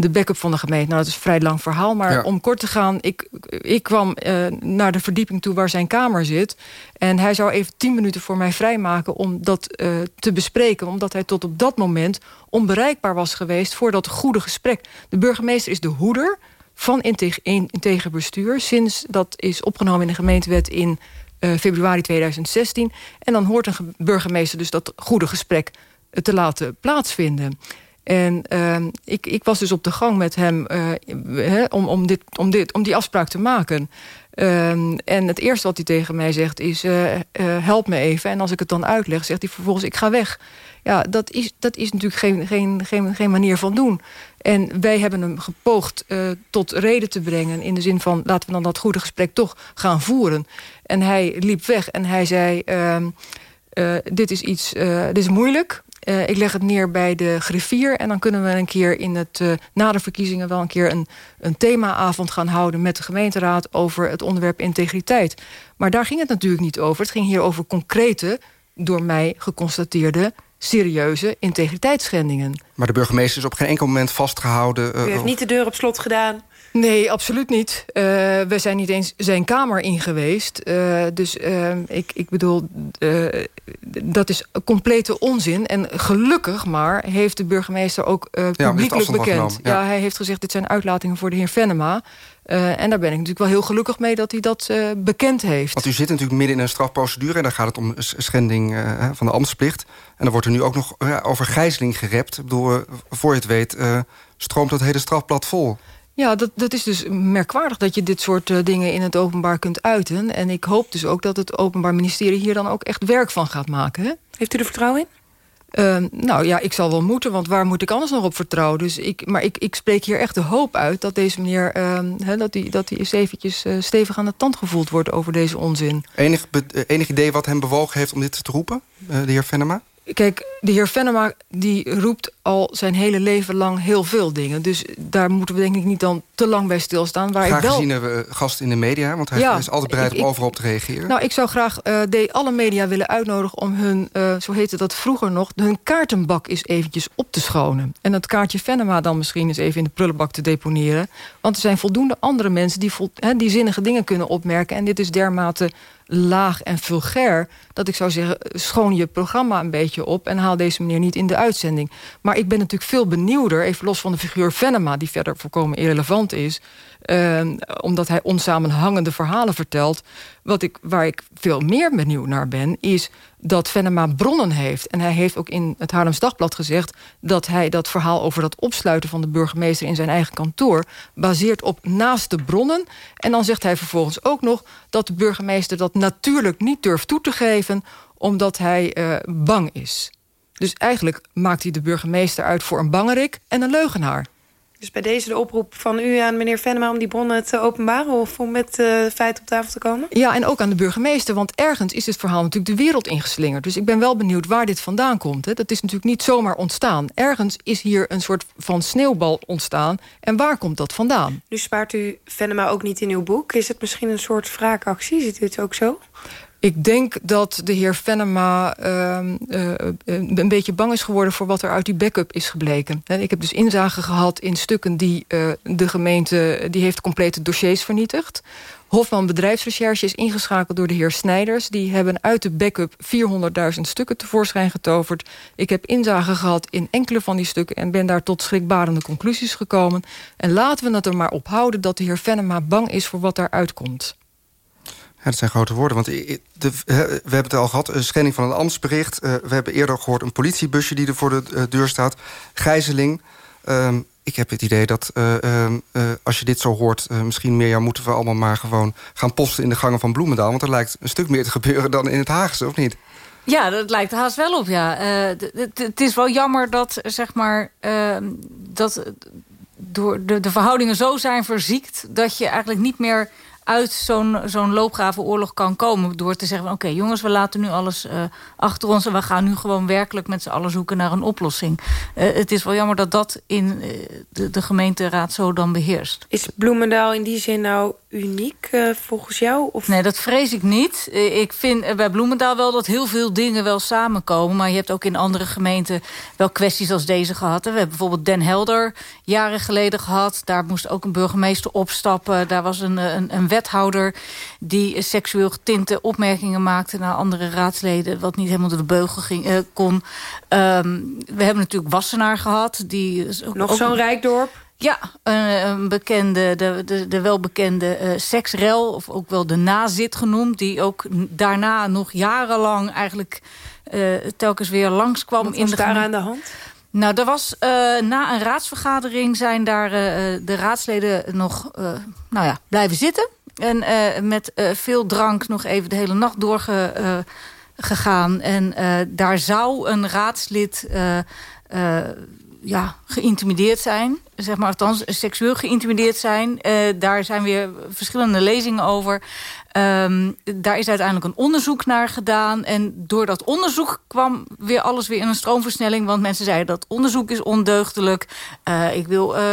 de backup van de gemeente. Nou, dat is een vrij lang verhaal. Maar ja. om kort te gaan, ik, ik kwam uh, naar de verdieping toe waar zijn kamer zit. En hij zou even tien minuten voor mij vrijmaken om dat uh, te bespreken. Omdat hij tot op dat moment onbereikbaar was geweest voor dat goede gesprek. De burgemeester is de hoeder van integer, integer bestuur. Sinds dat is opgenomen in de gemeentewet in uh, februari 2016. En dan hoort een burgemeester dus dat goede gesprek te laten plaatsvinden. En uh, ik, ik was dus op de gang met hem he, om, om, dit, om, dit, om die afspraak te maken. Uh, en het eerste wat hij tegen mij zegt is, uh, help me even. En als ik het dan uitleg, zegt hij vervolgens, ik ga weg. Ja, dat is, dat is natuurlijk geen, geen, geen, geen manier van doen. En wij hebben hem gepoogd tot reden te brengen... in de zin van, laten we dan dat goede gesprek toch gaan voeren. En hij liep weg en hij zei... Ehm, dit is iets, dit is moeilijk... Uh, ik leg het neer bij de griffier. En dan kunnen we een keer in het, uh, na de verkiezingen... wel een keer een, een themaavond gaan houden met de gemeenteraad... over het onderwerp integriteit. Maar daar ging het natuurlijk niet over. Het ging hier over concrete, door mij geconstateerde... serieuze integriteitsschendingen. Maar de burgemeester is op geen enkel moment vastgehouden... Uh, U heeft niet de deur op slot gedaan... Nee, absoluut niet. Uh, we zijn niet eens zijn kamer in geweest. Uh, dus uh, ik, ik bedoel, dat is complete onzin. En gelukkig maar heeft de burgemeester ook publiekelijk ja, bekend. Ja. ja. hij heeft gezegd, dit zijn uitlatingen voor de heer Venema. Uh, en daar ben ik natuurlijk wel heel gelukkig mee dat hij dat uh, bekend heeft. Want u zit natuurlijk midden in een strafprocedure... en daar gaat het om schending uh, van de ambtsplicht. En dan wordt er nu ook nog over gijzeling gerept. Ik bedoel, voor je het weet stroomt dat hele strafblad vol. Ja, dat, dat is dus merkwaardig dat je dit soort dingen in het openbaar kunt uiten. En ik hoop dus ook dat het Openbaar Ministerie hier dan ook echt werk van gaat maken. Hè? Heeft u er vertrouwen in? Uh, nou ja, ik zal wel moeten, want waar moet ik anders nog op vertrouwen? Dus ik, maar ik, ik spreek hier echt de hoop uit dat deze meneer... Uh, he, dat hij dat eens eventjes uh, stevig aan de tand gevoeld wordt over deze onzin. Enig, enig idee wat hem bewogen heeft om dit te roepen, eh, de heer Venema? Kijk, de heer Venema die roept al zijn hele leven lang heel veel dingen. Dus daar moeten we denk ik niet dan te lang bij stilstaan. Waar graag ik wel... gezien hebben we gast in de media, want hij is altijd bereid om overal op te reageren. Nou, ik zou graag uh, de, alle media willen uitnodigen om hun, uh, zo heette dat vroeger nog... hun kaartenbak eens eventjes op te schonen. En dat kaartje Venema dan misschien eens even in de prullenbak te deponeren. Want er zijn voldoende andere mensen die, vol, he, die zinnige dingen kunnen opmerken. En dit is dermate laag en vulgair... dat ik zou zeggen, schoon je programma een beetje op... en haal deze meneer niet in de uitzending. Maar ik ben natuurlijk veel benieuwder, even los van de figuur Venema... die verder volkomen irrelevant is... Uh, omdat hij onsamenhangende verhalen vertelt. Wat ik, waar ik veel meer benieuwd naar ben... is dat Venema bronnen heeft. En hij heeft ook in het Haarlems Dagblad gezegd... dat hij dat verhaal over dat opsluiten van de burgemeester... in zijn eigen kantoor baseert op naaste bronnen. En dan zegt hij vervolgens ook nog... dat de burgemeester dat natuurlijk niet durft toe te geven... omdat hij uh, bang is. Dus eigenlijk maakt hij de burgemeester uit voor een bangerik en een leugenaar. Dus bij deze de oproep van u aan meneer Venema... om die bronnen te openbaren of om met uh, feiten op tafel te komen? Ja, en ook aan de burgemeester. Want ergens is dit verhaal natuurlijk de wereld ingeslingerd. Dus ik ben wel benieuwd waar dit vandaan komt. Hè. Dat is natuurlijk niet zomaar ontstaan. Ergens is hier een soort van sneeuwbal ontstaan. En waar komt dat vandaan? Nu spaart u Venema ook niet in uw boek. Is het misschien een soort wraakactie? Ziet u het ook zo? Ik denk dat de heer Venema uh, uh, een beetje bang is geworden... voor wat er uit die backup is gebleken. Ik heb dus inzage gehad in stukken die uh, de gemeente... die heeft complete dossiers vernietigd. Hofman Bedrijfsrecherche is ingeschakeld door de heer Snijders. Die hebben uit de backup 400.000 stukken tevoorschijn getoverd. Ik heb inzage gehad in enkele van die stukken... en ben daar tot schrikbarende conclusies gekomen. En laten we het er maar op houden dat de heer Venema bang is... voor wat daaruit komt. Ja, dat zijn grote woorden. Want de, we hebben het al gehad, een schending van een ambtsbericht. Uh, we hebben eerder gehoord een politiebusje die er voor de uh, deur staat. Gijzeling. Um, ik heb het idee dat uh, als je dit zo hoort... misschien meer, moeten we allemaal maar gewoon gaan posten... in de gangen van Bloemendaal. Want er lijkt een stuk meer te gebeuren dan in het Haagse, of niet? Ja, dat lijkt haast wel op, ja. Het is wel jammer dat, zeg maar... Ehm, dat door de, de verhoudingen zo zijn verziekt... dat je eigenlijk niet meer uit zo'n zo'n loopgravenoorlog kan komen. Door te zeggen, oké jongens, we laten nu alles uh, achter ons... en we gaan nu gewoon werkelijk met z'n allen zoeken naar een oplossing. Uh, het is wel jammer dat dat in uh, de, de, gemeenteraad zo dan beheerst. Is Bloemendaal in die zin nou uniek volgens jou? Of? Nee, dat vrees ik niet. ik vind bij Bloemendaal wel dat heel veel dingen wel samenkomen. Maar je hebt ook in andere gemeenten wel kwesties als deze gehad. We hebben bijvoorbeeld Den Helder jaren geleden gehad. Daar moest ook een burgemeester opstappen. Daar was een, een, een wethouder die seksueel getinte opmerkingen maakte naar andere raadsleden, wat niet helemaal door de beugel ging, uh, kon. Um, we hebben natuurlijk Wassenaar gehad. Die Nog zo'n rijkdorp? Ja, een, een, bekende, de, de, de welbekende uh, seksrel, of ook wel de nazit genoemd... die ook daarna nog jarenlang eigenlijk uh, telkens weer langskwam. Wat in de daar aan de hand? Nou, er was uh, na een raadsvergadering zijn daar de raadsleden nog nou ja, blijven zitten. En uh, met uh, veel drank nog even de hele nacht doorgegaan. Uh, en daar zou een raadslid ja, geïntimideerd zijn. Zeg maar, althans, seksueel geïntimideerd zijn. daar zijn weer verschillende lezingen over. Um, daar is uiteindelijk een onderzoek naar gedaan. En door dat onderzoek kwam weer alles weer in een stroomversnelling. Want mensen zeiden dat onderzoek is ondeugdelijk. Uh, ik wil, uh,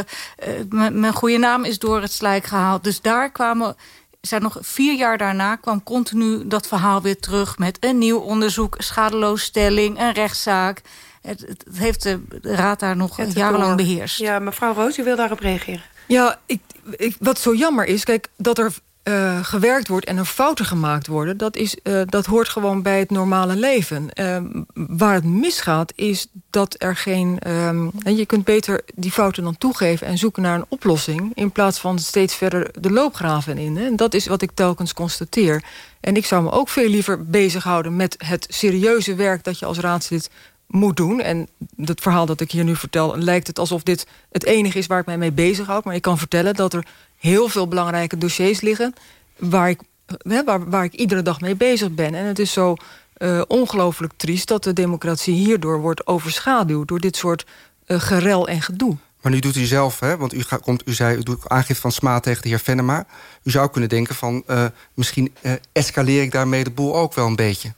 uh, mijn goede naam is door het slijk gehaald. Dus daar kwamen zijn nog vier jaar daarna kwam continu dat verhaal weer terug... met een nieuw onderzoek, schadeloosstelling, een rechtszaak. Het, het heeft de raad daar nog jarenlang beheerst. Ja, mevrouw Roos, u wil daarop reageren. Ja, ik, ik, wat zo jammer is, kijk, dat er uh, gewerkt wordt en er fouten gemaakt worden... dat, is, uh, dat hoort gewoon bij het normale leven. Uh, waar het misgaat is dat er geen... en je kunt beter die fouten dan toegeven en zoeken naar een oplossing... in plaats van steeds verder de loopgraven in. Hè. En dat is wat ik telkens constateer. En ik zou me ook veel liever bezighouden met het serieuze werk... dat je als raadslid moet doen. En het verhaal dat ik hier nu vertel... lijkt het alsof dit het enige is waar ik mij mee bezighoud. Maar ik kan vertellen dat er heel veel belangrijke dossiers liggen... waar ik, hè, waar, waar ik iedere dag mee bezig ben. En het is zo uh, ongelooflijk triest dat de democratie hierdoor wordt overschaduwd... door dit soort uh, gerel en gedoe. Maar nu doet u zelf, hè, want u, komt, u zei... u doet aangifte van smaad tegen de heer Venema. U zou kunnen denken van... Uh, misschien escaleer ik daarmee de boel ook wel een beetje.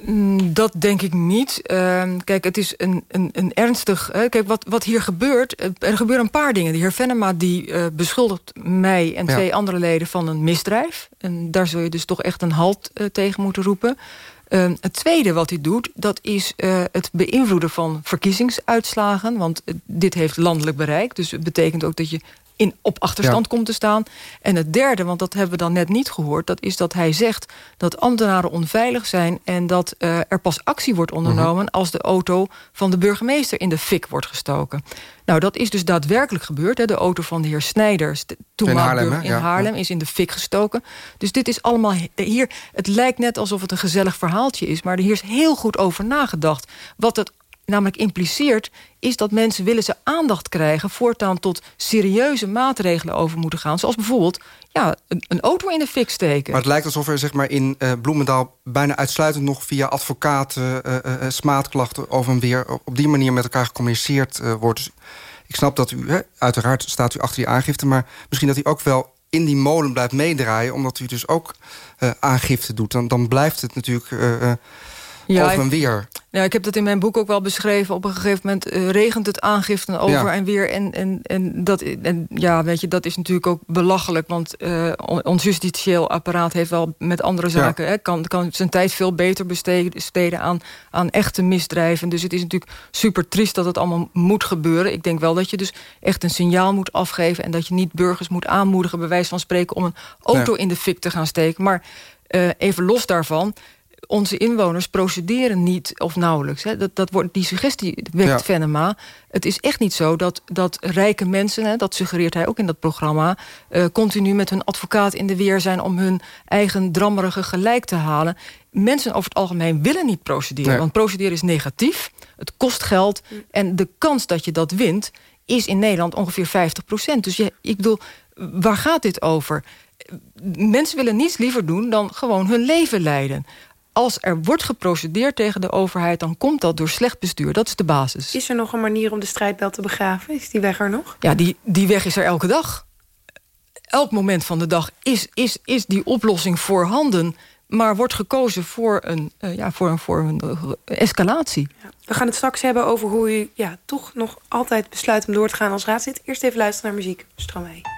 Mm, dat denk ik niet. Uh, kijk, het is een, een, een ernstig... Uh, kijk, wat, wat hier gebeurt... Uh, er gebeuren een paar dingen. De heer Venema die uh, beschuldigt mij en ja. twee andere leden van een misdrijf. En daar zul je dus toch echt een halt tegen moeten roepen. Ehm, het tweede wat hij doet, dat is het beïnvloeden van verkiezingsuitslagen. Want dit heeft landelijk bereik. Dus het betekent ook dat je in, op achterstand ja. komt te staan. En het derde, want dat hebben we dan net niet gehoord... dat is dat hij zegt dat ambtenaren onveilig zijn... en dat uh, er pas actie wordt ondernomen... Mm -hmm. als de auto van de burgemeester in de fik wordt gestoken. Nou, dat is dus daadwerkelijk gebeurd. Hè. De auto van de heer Snijders, toen in Haarlem, in ja. Haarlem is in de fik gestoken. Dus dit is allemaal hier... Het lijkt net alsof het een gezellig verhaaltje is... maar hier is heel goed over nagedacht. Wat het namelijk impliceert... is dat mensen willen ze aandacht krijgen... voortaan tot serieuze maatregelen over moeten gaan. Zoals bijvoorbeeld ja, een, een auto in de fik steken. Maar het lijkt alsof er zeg maar, in uh, Bloemendaal... bijna uitsluitend nog via advocaten, uh, uh, smaadklachten... over en weer op die manier met elkaar gecommuniceerd wordt. Dus ik snap dat u, hè, uiteraard staat u achter die aangifte... maar misschien dat u ook wel in die molen blijft meedraaien... omdat u dus ook aangifte doet. Dan, dan blijft het natuurlijk ja, over en weer. Ja, ik heb dat in mijn boek ook wel beschreven. Op een gegeven moment uh, regent het aangiften over ja. en weer. En, en, en, dat, en ja, weet je, dat is natuurlijk ook belachelijk. Want uh, ons justitieel apparaat heeft wel met andere zaken... Ja. Hè, kan, kan zijn tijd veel beter besteden aan, aan echte misdrijven. Dus het is natuurlijk super triest dat het allemaal moet gebeuren. Ik denk wel dat je dus echt een signaal moet afgeven... en dat je niet burgers moet aanmoedigen, bij wijze van spreken... om een auto in de fik te gaan steken. Maar uh, even los daarvan onze inwoners procederen niet of nauwelijks. Hè. Dat, dat wordt, die suggestie wekt ja. Venema. Het is echt niet zo dat, dat rijke mensen... Hè, dat suggereert hij ook in dat programma... Uh, continu met hun advocaat in de weer zijn... om hun eigen drammerige gelijk te halen. Mensen over het algemeen willen niet procederen. Nee. Want procederen is negatief, het kost geld... en de kans dat je dat wint is in Nederland ongeveer 50 procent. Dus je, ik bedoel, waar gaat dit over? Mensen willen niets liever doen dan gewoon hun leven leiden als er wordt geprocedeerd tegen de overheid... dan komt dat door slecht bestuur. Dat is de basis. Is er nog een manier om de strijdbel te begraven? Is die weg er nog? Ja, die, die weg is er elke dag. Elk moment van de dag is, is, is die oplossing voorhanden... maar wordt gekozen voor een, uh, ja, voor een, voor een uh, escalatie. Ja. We gaan het straks hebben over hoe u ja, toch nog altijd besluit... om door te gaan als raadslid. Eerst even luisteren naar muziek. Stromae.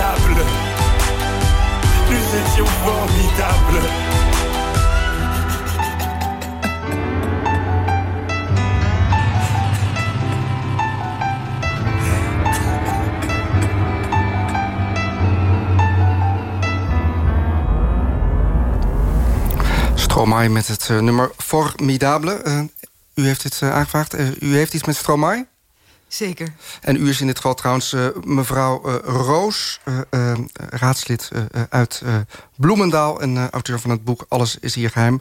formidable. Nous étions met het uh, nummer Formidable. Uh, u heeft het uh, aangevraagd. u heeft iets met Stromae? Zeker. En u is in dit geval trouwens mevrouw Roos, raadslid uit Bloemendaal... en auteur van het boek Alles is hier geheim.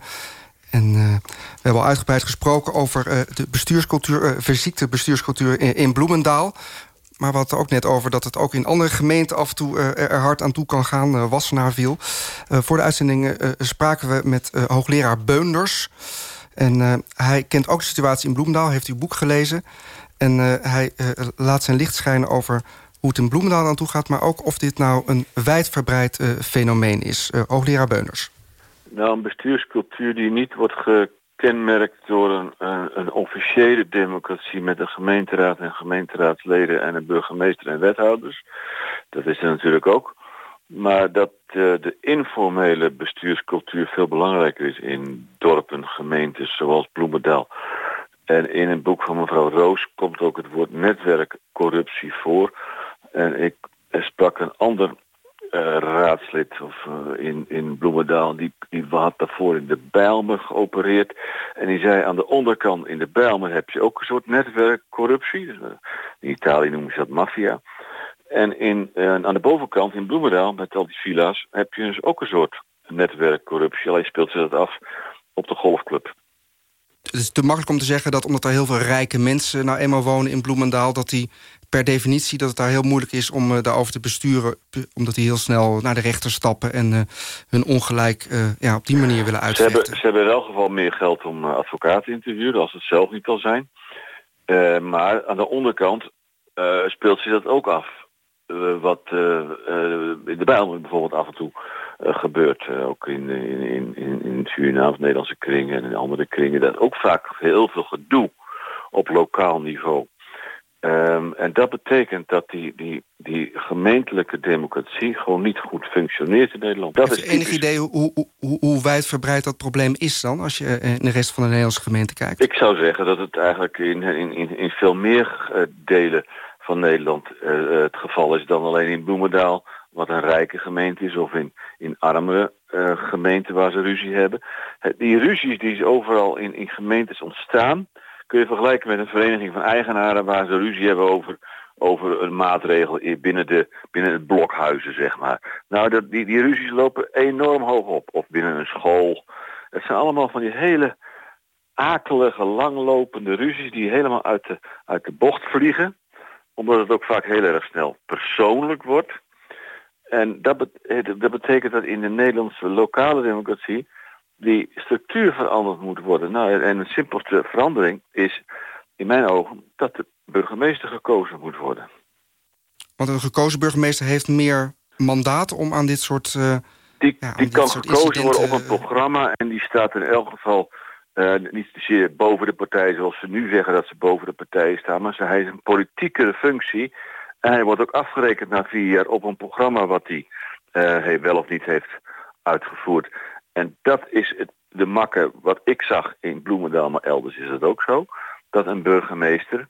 En we hebben al uitgebreid gesproken over de bestuurscultuur... verziekte bestuurscultuur in, Bloemendaal. Maar we hadden ook net over dat het ook in andere gemeenten... af en toe er hard aan toe kan gaan. Wassenaar viel. Voor de uitzending spraken we met hoogleraar Beunders. En hij kent ook de situatie in Bloemendaal. Heeft uw boek gelezen. En hij laat zijn licht schijnen over hoe het in Bloemendaal aan toe gaat... maar ook of dit nou een wijdverbreid fenomeen is. hoogleraar Beunders. Nou, een bestuurscultuur die niet wordt ge kenmerkt door een, een, een, officiële democratie met een gemeenteraad en gemeenteraadsleden en een burgemeester en wethouders. Dat is er natuurlijk ook. Maar dat uh, de informele bestuurscultuur veel belangrijker is in dorpen, gemeentes zoals Bloemendaal. En in een boek van mevrouw Roos komt ook het woord netwerkcorruptie voor. En ik sprak een ander uh, raadslid of, uh, in, in Bloemendaal. Die, die had daarvoor in de Bijlmer geopereerd. En die zei aan de onderkant in de Bijlmer heb je ook een soort netwerkcorruptie. In Italië noemen ze dat maffia. En in, aan de bovenkant in Bloemendaal met al die villa's heb je dus ook een soort netwerkcorruptie. Alleen speelt ze dat af op de golfclub. Het is te makkelijk om te zeggen dat omdat er heel veel rijke mensen nou eenmaal wonen in Bloemendaal... dat die per definitie dat het daar heel moeilijk is om uh, daarover te besturen... omdat die heel snel naar de rechter stappen... en uh, hun ongelijk ja, op die manier willen uitvechten. Ze hebben, ze hebben in elk geval meer geld om advocaten te interviewen... als het zelf niet kan zijn. maar aan de onderkant speelt zich dat ook af. Wat in de Bijlmer bijvoorbeeld af en toe gebeurt. ook in, in, in, in, in Nederlandse kringen en in andere kringen. Dat ook vaak heel veel gedoe op lokaal niveau. Um, en dat betekent dat die, die, die gemeentelijke democratie gewoon niet goed functioneert in Nederland. Dat Heeft u enig idee hoe, hoe, hoe, hoe wijdverbreid dat probleem is dan, als je in de rest van de Nederlandse gemeente kijkt? Ik zou zeggen dat het eigenlijk in, in, in veel meer delen van Nederland uh, het geval is dan alleen in Bloemendaal, wat een rijke gemeente is, of in, in armere uh, gemeenten waar ze ruzie hebben. Die ruzies die overal in, in gemeentes ontstaan kun je vergelijken met een vereniging van eigenaren waar ze ruzie hebben over, over een maatregel binnen, de, binnen het blokhuizen, zeg maar. Nou, dat, die, die ruzies lopen enorm hoog op. Of binnen een school. Het zijn allemaal van die hele akelige, langlopende ruzies die helemaal uit de, uit de bocht vliegen. Omdat het ook vaak heel erg snel persoonlijk wordt. En dat, dat betekent dat in de Nederlandse lokale democratie die structuur veranderd moet worden. Nou, en een simpelste verandering is in mijn ogen dat de burgemeester gekozen moet worden. Want een gekozen burgemeester heeft meer mandaat om aan dit soort... Uh, die, die kan gekozen worden op een programma en die staat in elk geval niet zozeer boven de partij zoals ze nu zeggen dat ze boven de partij staan, maar hij is een politieke functie en hij wordt ook afgerekend na vier jaar op een programma wat hij uh, wel of niet heeft uitgevoerd. En dat is het, de makke wat ik zag in Bloemendaal, maar elders is het ook zo. Dat een burgemeester,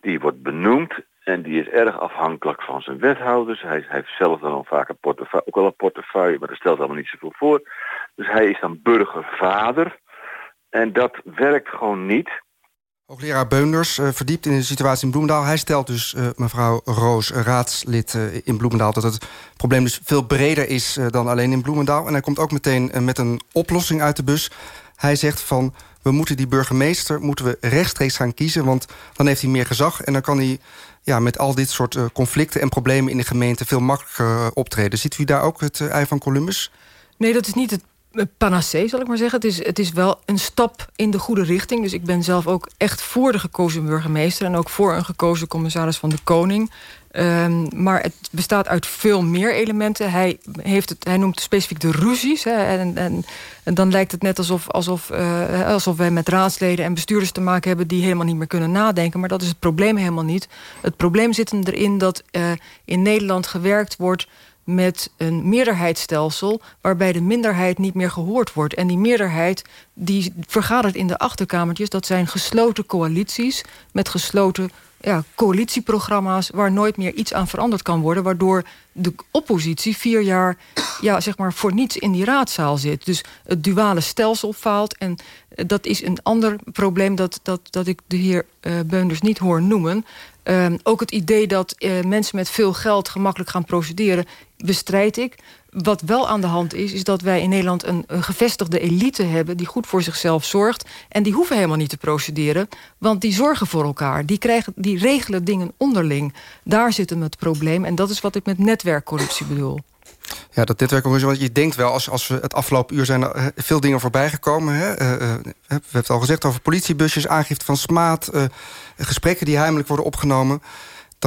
die wordt benoemd en die is erg afhankelijk van zijn wethouders. Hij, hij heeft zelf dan vaak een portefeuille, ook wel een portefeuille, maar dat stelt allemaal niet zoveel voor. Dus hij is dan burgervader. En dat werkt gewoon niet. Hoogleraar Beunders uh, verdiept in de situatie in Bloemendaal. Hij stelt dus, uh, mevrouw Roos, raadslid uh, in Bloemendaal... dat het probleem dus veel breder is dan alleen in Bloemendaal. En hij komt ook meteen met een oplossing uit de bus. Hij zegt van, we moeten die burgemeester moeten we rechtstreeks gaan kiezen... want dan heeft hij meer gezag en dan kan hij ja, met al dit soort conflicten en problemen in de gemeente... veel makkelijker optreden. Ziet u daar ook het ei van Columbus? Nee, dat is niet het panacee, zal ik maar zeggen. Het is, het is wel een stap in de goede richting. Dus ik ben zelf ook echt voor de gekozen burgemeester... en ook voor een gekozen commissaris van de Koning. Um, maar het bestaat uit veel meer elementen. Hij, heeft het, hij noemt specifiek de ruzies. Hè, en, en, dan lijkt het net alsof, alsof, uh, alsof wij met raadsleden en bestuurders te maken hebben... die helemaal niet meer kunnen nadenken. Maar dat is het probleem helemaal niet. Het probleem zit erin dat uh, in Nederland gewerkt wordt met een meerderheidsstelsel... waarbij de minderheid niet meer gehoord wordt. En die meerderheid die vergadert in de achterkamertjes. Dat zijn gesloten coalities met gesloten ja, coalitieprogramma's... waar nooit meer iets aan veranderd kan worden... waardoor de oppositie vier jaar ja, zeg maar voor niets in die raadzaal zit. Dus het duale stelsel faalt. En dat is een ander probleem dat, dat, dat ik de heer uh, Beunders niet hoor noemen. Uh, ook het idee dat uh, mensen met veel geld gemakkelijk gaan procederen... bestrijd ik. Wat wel aan de hand is, is dat wij in Nederland een, gevestigde elite hebben... die goed voor zichzelf zorgt. En die hoeven helemaal niet te procederen. Want die zorgen voor elkaar. Die, krijgen, die regelen dingen onderling. Daar zit hem het probleem. En dat is wat ik met netwerkcorruptie bedoel. Ja, dat netwerkorganisatie, want je denkt wel, als, als we het afgelopen uur zijn er eh, veel dingen voorbij gekomen. Hè? Uh, uh, we hebben het al gezegd over politiebusjes, aangifte van smaad, gesprekken die heimelijk worden opgenomen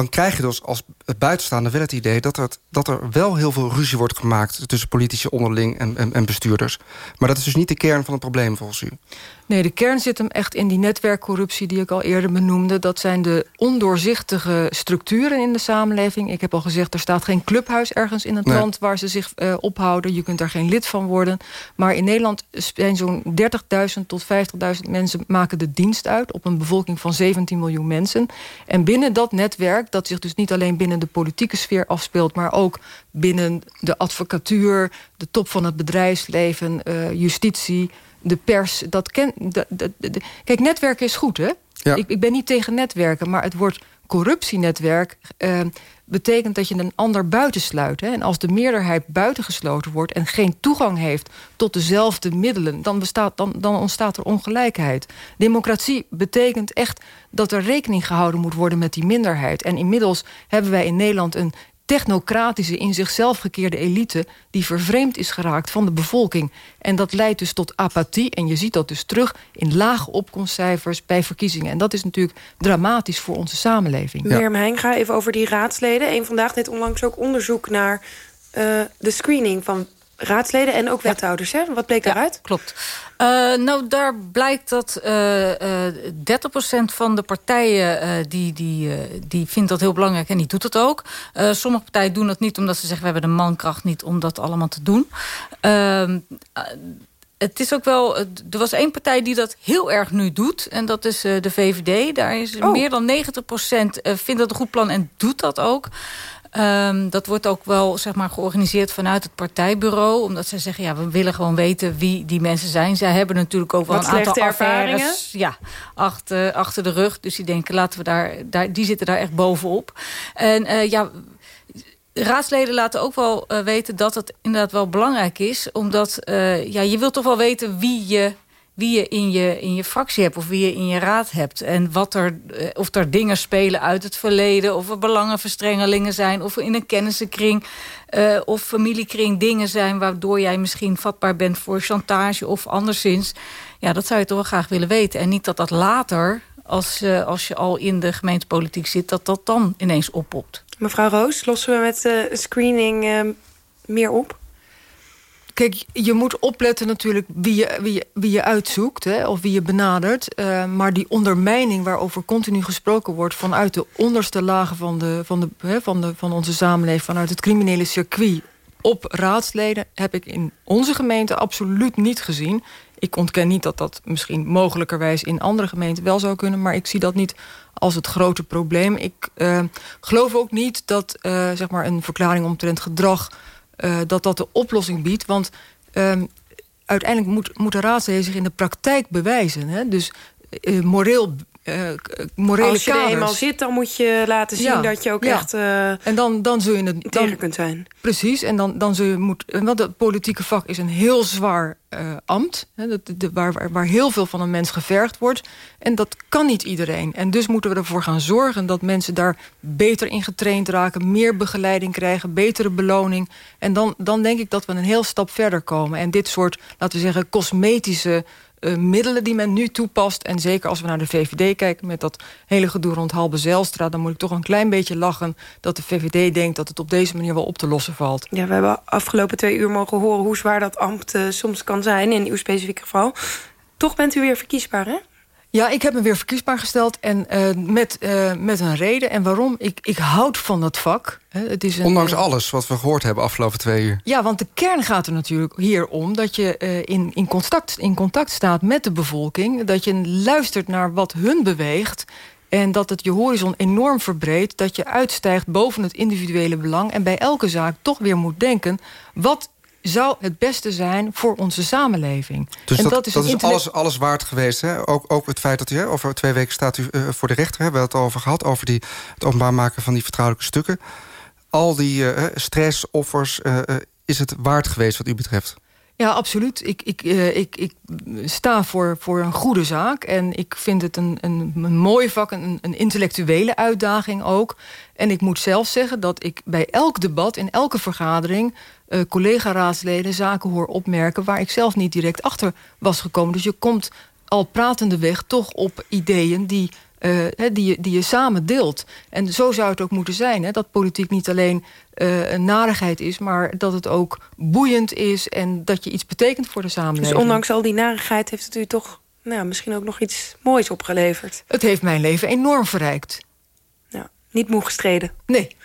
dan krijg je dus als buitenstaander wel het idee... Dat, het, dat er wel heel veel ruzie wordt gemaakt tussen politici onderling en, en, en, bestuurders. Maar dat is dus niet de kern van het probleem volgens u. Nee, de kern zit hem echt in die netwerkcorruptie die ik al eerder benoemde. Dat zijn de ondoorzichtige structuren in de samenleving. Ik heb al gezegd, er staat geen clubhuis ergens in het land... waar ze zich uh, ophouden. Je kunt daar geen lid van worden. Maar in Nederland zijn zo'n 30.000 tot 50.000 mensen maken de dienst uit... op een bevolking van 17 miljoen mensen. En binnen dat netwerk, dat zich dus niet alleen binnen de politieke sfeer afspeelt... maar ook binnen de advocatuur, de top van het bedrijfsleven, uh, justitie de pers, dat ken... De, de, kijk, netwerken is goed, hè? Ja. Ik, ik ben niet tegen netwerken, maar het woord corruptienetwerk... Uh, betekent dat je een ander buitensluit. Hè? En als de meerderheid buitengesloten wordt... en geen toegang heeft tot dezelfde middelen... dan, bestaat, dan, dan ontstaat er ongelijkheid. Democratie betekent echt dat er rekening gehouden moet worden... met die minderheid. En inmiddels hebben wij in Nederland een technocratische, in zichzelf gekeerde elite... die vervreemd is geraakt van de bevolking. En dat leidt dus tot apathie. En je ziet dat dus terug in lage opkomstcijfers bij verkiezingen. En dat is natuurlijk dramatisch voor onze samenleving. Ja. Mirjam Heijn, ga even over die raadsleden. Eén vandaag net onlangs ook onderzoek naar uh, de screening van raadsleden en ook wethouders. Hè? Wat bleek daaruit? klopt. Uh, nou, daar blijkt dat uh, uh, 30% van de partijen uh, die, die, die vindt dat heel belangrijk en die doet het ook. sommige partijen doen dat niet omdat ze zeggen... we hebben de mankracht niet om dat allemaal te doen. Ehm, het is ook wel... Er was één partij die dat heel erg nu doet. En dat is de VVD. Daar is oh. meer dan 90% vindt dat een goed plan en doet dat ook. Um, dat wordt ook wel zeg maar, georganiseerd vanuit het partijbureau. Omdat ze zeggen, ja, we willen gewoon weten wie die mensen zijn. Zij hebben natuurlijk ook wel Wat een aantal ervaringen ja, achter, achter de rug. Dus die denken, laten we daar, daar, die zitten daar echt bovenop. En uh, ja, raadsleden laten ook wel uh, weten dat het inderdaad wel belangrijk is. Omdat uh, ja, je wilt toch wel weten wie je wie je in je, in je fractie hebt of wie je in je raad hebt. En wat er, eh, of er dingen spelen uit het verleden... of er belangenverstrengelingen zijn... of in een kennissenkring uh, of familiekring dingen zijn... waardoor jij misschien vatbaar bent voor chantage of anderszins. Ja, dat zou je toch wel graag willen weten. En niet dat dat later, als, uh, als je al in de gemeentepolitiek zit... dat dat dan ineens oppopt. Mevrouw Roos, lossen we met uh, screening meer op? Kijk, je moet opletten natuurlijk wie je, wie je, wie je uitzoekt hè, of wie je benadert. Uh, maar die ondermijning waarover continu gesproken wordt... vanuit de onderste lagen van, de, van, de, hè, van, de, van onze samenleving... vanuit het criminele circuit op raadsleden... heb ik in onze gemeente absoluut niet gezien. Ik ontken niet dat dat misschien mogelijkerwijs in andere gemeenten wel zou kunnen... maar ik zie dat niet als het grote probleem. Ik uh, geloof ook niet dat uh, zeg maar een verklaring omtrent gedrag uh, dat dat de oplossing biedt. Want um, uiteindelijk moet, moet de raadsleden zich in de praktijk bewijzen. Hè? Dus uh, moreel uh, morele Als je kaders. er eenmaal zit, dan moet je laten zien Ja, dat je ook ja. echt uh, en dan, dan zul je het integer dan, kunt zijn. Precies, en dan, dan zul je moet. Want het politieke vak is een heel zwaar uh, ambt. Hè, dat, de, waar, waar, waar heel veel van een mens gevergd wordt. En dat kan niet iedereen. En dus moeten we ervoor gaan zorgen dat mensen daar beter in getraind raken. Meer begeleiding krijgen, betere beloning. En dan, dan denk ik dat we een heel stap verder komen. En dit soort, laten we zeggen, cosmetische uh, middelen die men nu toepast. En zeker als we naar de VVD kijken met dat hele gedoe rond Halbe Zijlstra... dan moet ik toch een klein beetje lachen dat de VVD denkt... dat het op deze manier wel op te lossen valt. Ja, we hebben afgelopen twee uur mogen horen hoe zwaar dat ambt uh, soms kan zijn... in uw specifieke geval. Toch bent u weer verkiesbaar, hè? Ja, ik heb me weer verkiesbaar gesteld en uh, met, uh, met een reden. En waarom? Ik, ik houd van dat vak. Het is een, Ondanks uh, alles wat we gehoord hebben afgelopen twee uur. Ja, want de kern gaat er natuurlijk hier om... dat je in, in, contact, in contact staat met de bevolking. Dat je luistert naar wat hun beweegt. En dat het je horizon enorm verbreedt. Dat je uitstijgt boven het individuele belang. En bij elke zaak toch weer moet denken... wat zou het beste zijn voor onze samenleving. Dus en dat, dat is, dat is intellect- alles, alles waard geweest. Hè? Ook, ook het feit dat u hè, over twee weken staat u uh, voor de rechter. Hebben we het al over gehad. Over die, het openbaar maken van die vertrouwelijke stukken. Al die uh, stress, offers. Uh, is het waard geweest wat u betreft? Ja, absoluut. Ik, ik, ik, ik sta voor, voor een goede zaak. En ik vind het een, een, een mooi vak, een, een intellectuele uitdaging ook. En ik moet zelf zeggen dat ik bij elk debat, in elke vergadering... Uh, collega-raadsleden zaken hoor opmerken... waar ik zelf niet direct achter was gekomen. Dus je komt al pratende weg toch op ideeën die... Uh, die, je, die je samen deelt. En zo zou het ook moeten zijn. Hè? Dat politiek niet alleen uh, een narigheid is... maar dat het ook boeiend is... en dat je iets betekent voor de samenleving. Dus ondanks al die narigheid heeft het u toch... Nou, misschien ook nog iets moois opgeleverd. Het heeft mijn leven enorm verrijkt. Ja, niet moe gestreden. Nee.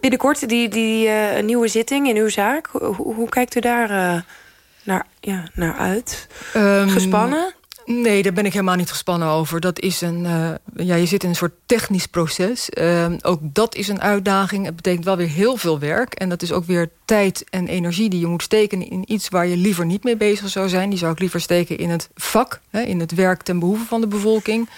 Binnenkort die, die uh, nieuwe zitting in uw zaak. Hoe, hoe kijkt u daar uh, naar, ja, naar uit? Um, Gespannen? Nee, daar ben ik helemaal niet gespannen over. Dat is een, uh, ja, je zit in een soort technisch proces. Uh, ook dat is een uitdaging. Het betekent wel weer heel veel werk. En dat is ook weer tijd en energie die je moet steken... in iets waar je liever niet mee bezig zou zijn. Die zou ik liever steken in het vak. Hè, in het werk ten behoeve van de bevolking.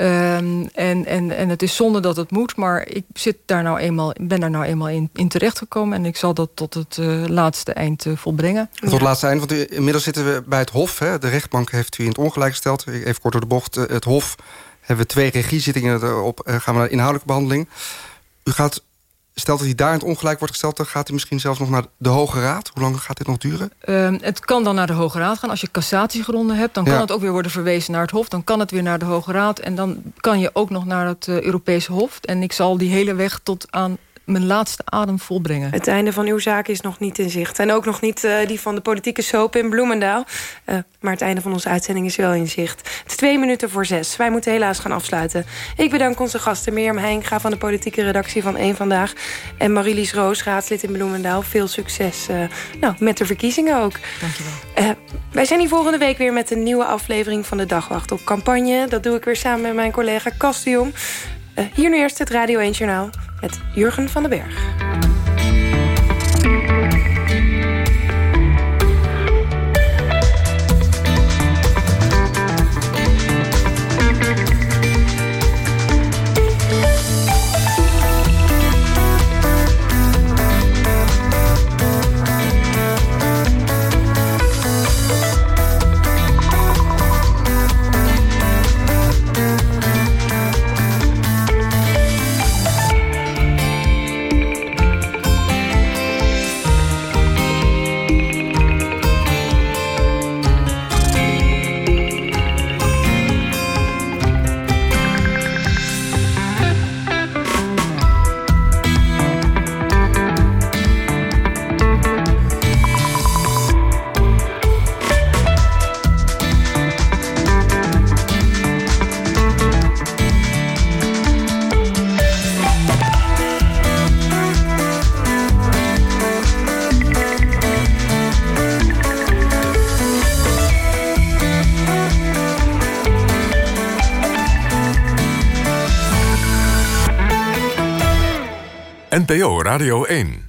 Um, en, en, en het is zonde dat het moet, maar ik zit daar nou eenmaal, ben daar nou eenmaal in, in terechtgekomen... en ik zal dat tot het uh, laatste eind uh, volbrengen. Tot het laatste eind, want inmiddels zitten we bij het Hof. Hè. De rechtbank heeft u in het ongelijk gesteld. Even kort door de bocht. Uh, het Hof hebben we twee regiezittingen erop. gaan we naar inhoudelijke behandeling. U gaat Stelt dat hij daar in het ongelijk wordt gesteld... dan gaat hij misschien zelfs nog naar de Hoge Raad. Hoe lang gaat dit nog duren? Uh, het kan dan naar de Hoge Raad gaan. Als je cassatiegronden hebt, dan kan ja. het ook weer worden verwezen naar het Hof. Dan kan het weer naar de Hoge Raad. En dan kan je ook nog naar het uh, Europese Hof. En ik zal die hele weg tot aan mijn laatste adem volbrengen. Het einde van uw zaak is nog niet in zicht. En ook nog niet uh, die van de politieke soap in Bloemendaal. Uh, maar het einde van onze uitzending is wel in zicht. Het is twee minuten voor zes. Wij moeten helaas gaan afsluiten. Ik bedank onze gasten Mirjam Heinga van de politieke redactie van Eén Vandaag. En Marilies Roos, raadslid in Bloemendaal. Veel succes uh, nou, met de verkiezingen ook. Dankjewel. wij zijn hier volgende week weer met een nieuwe aflevering van de Dagwacht op campagne. Dat doe ik weer samen met mijn collega Jong. hier nu eerst het Radio 1 Journaal met Jurgen van den Berg. NPO Radio 1.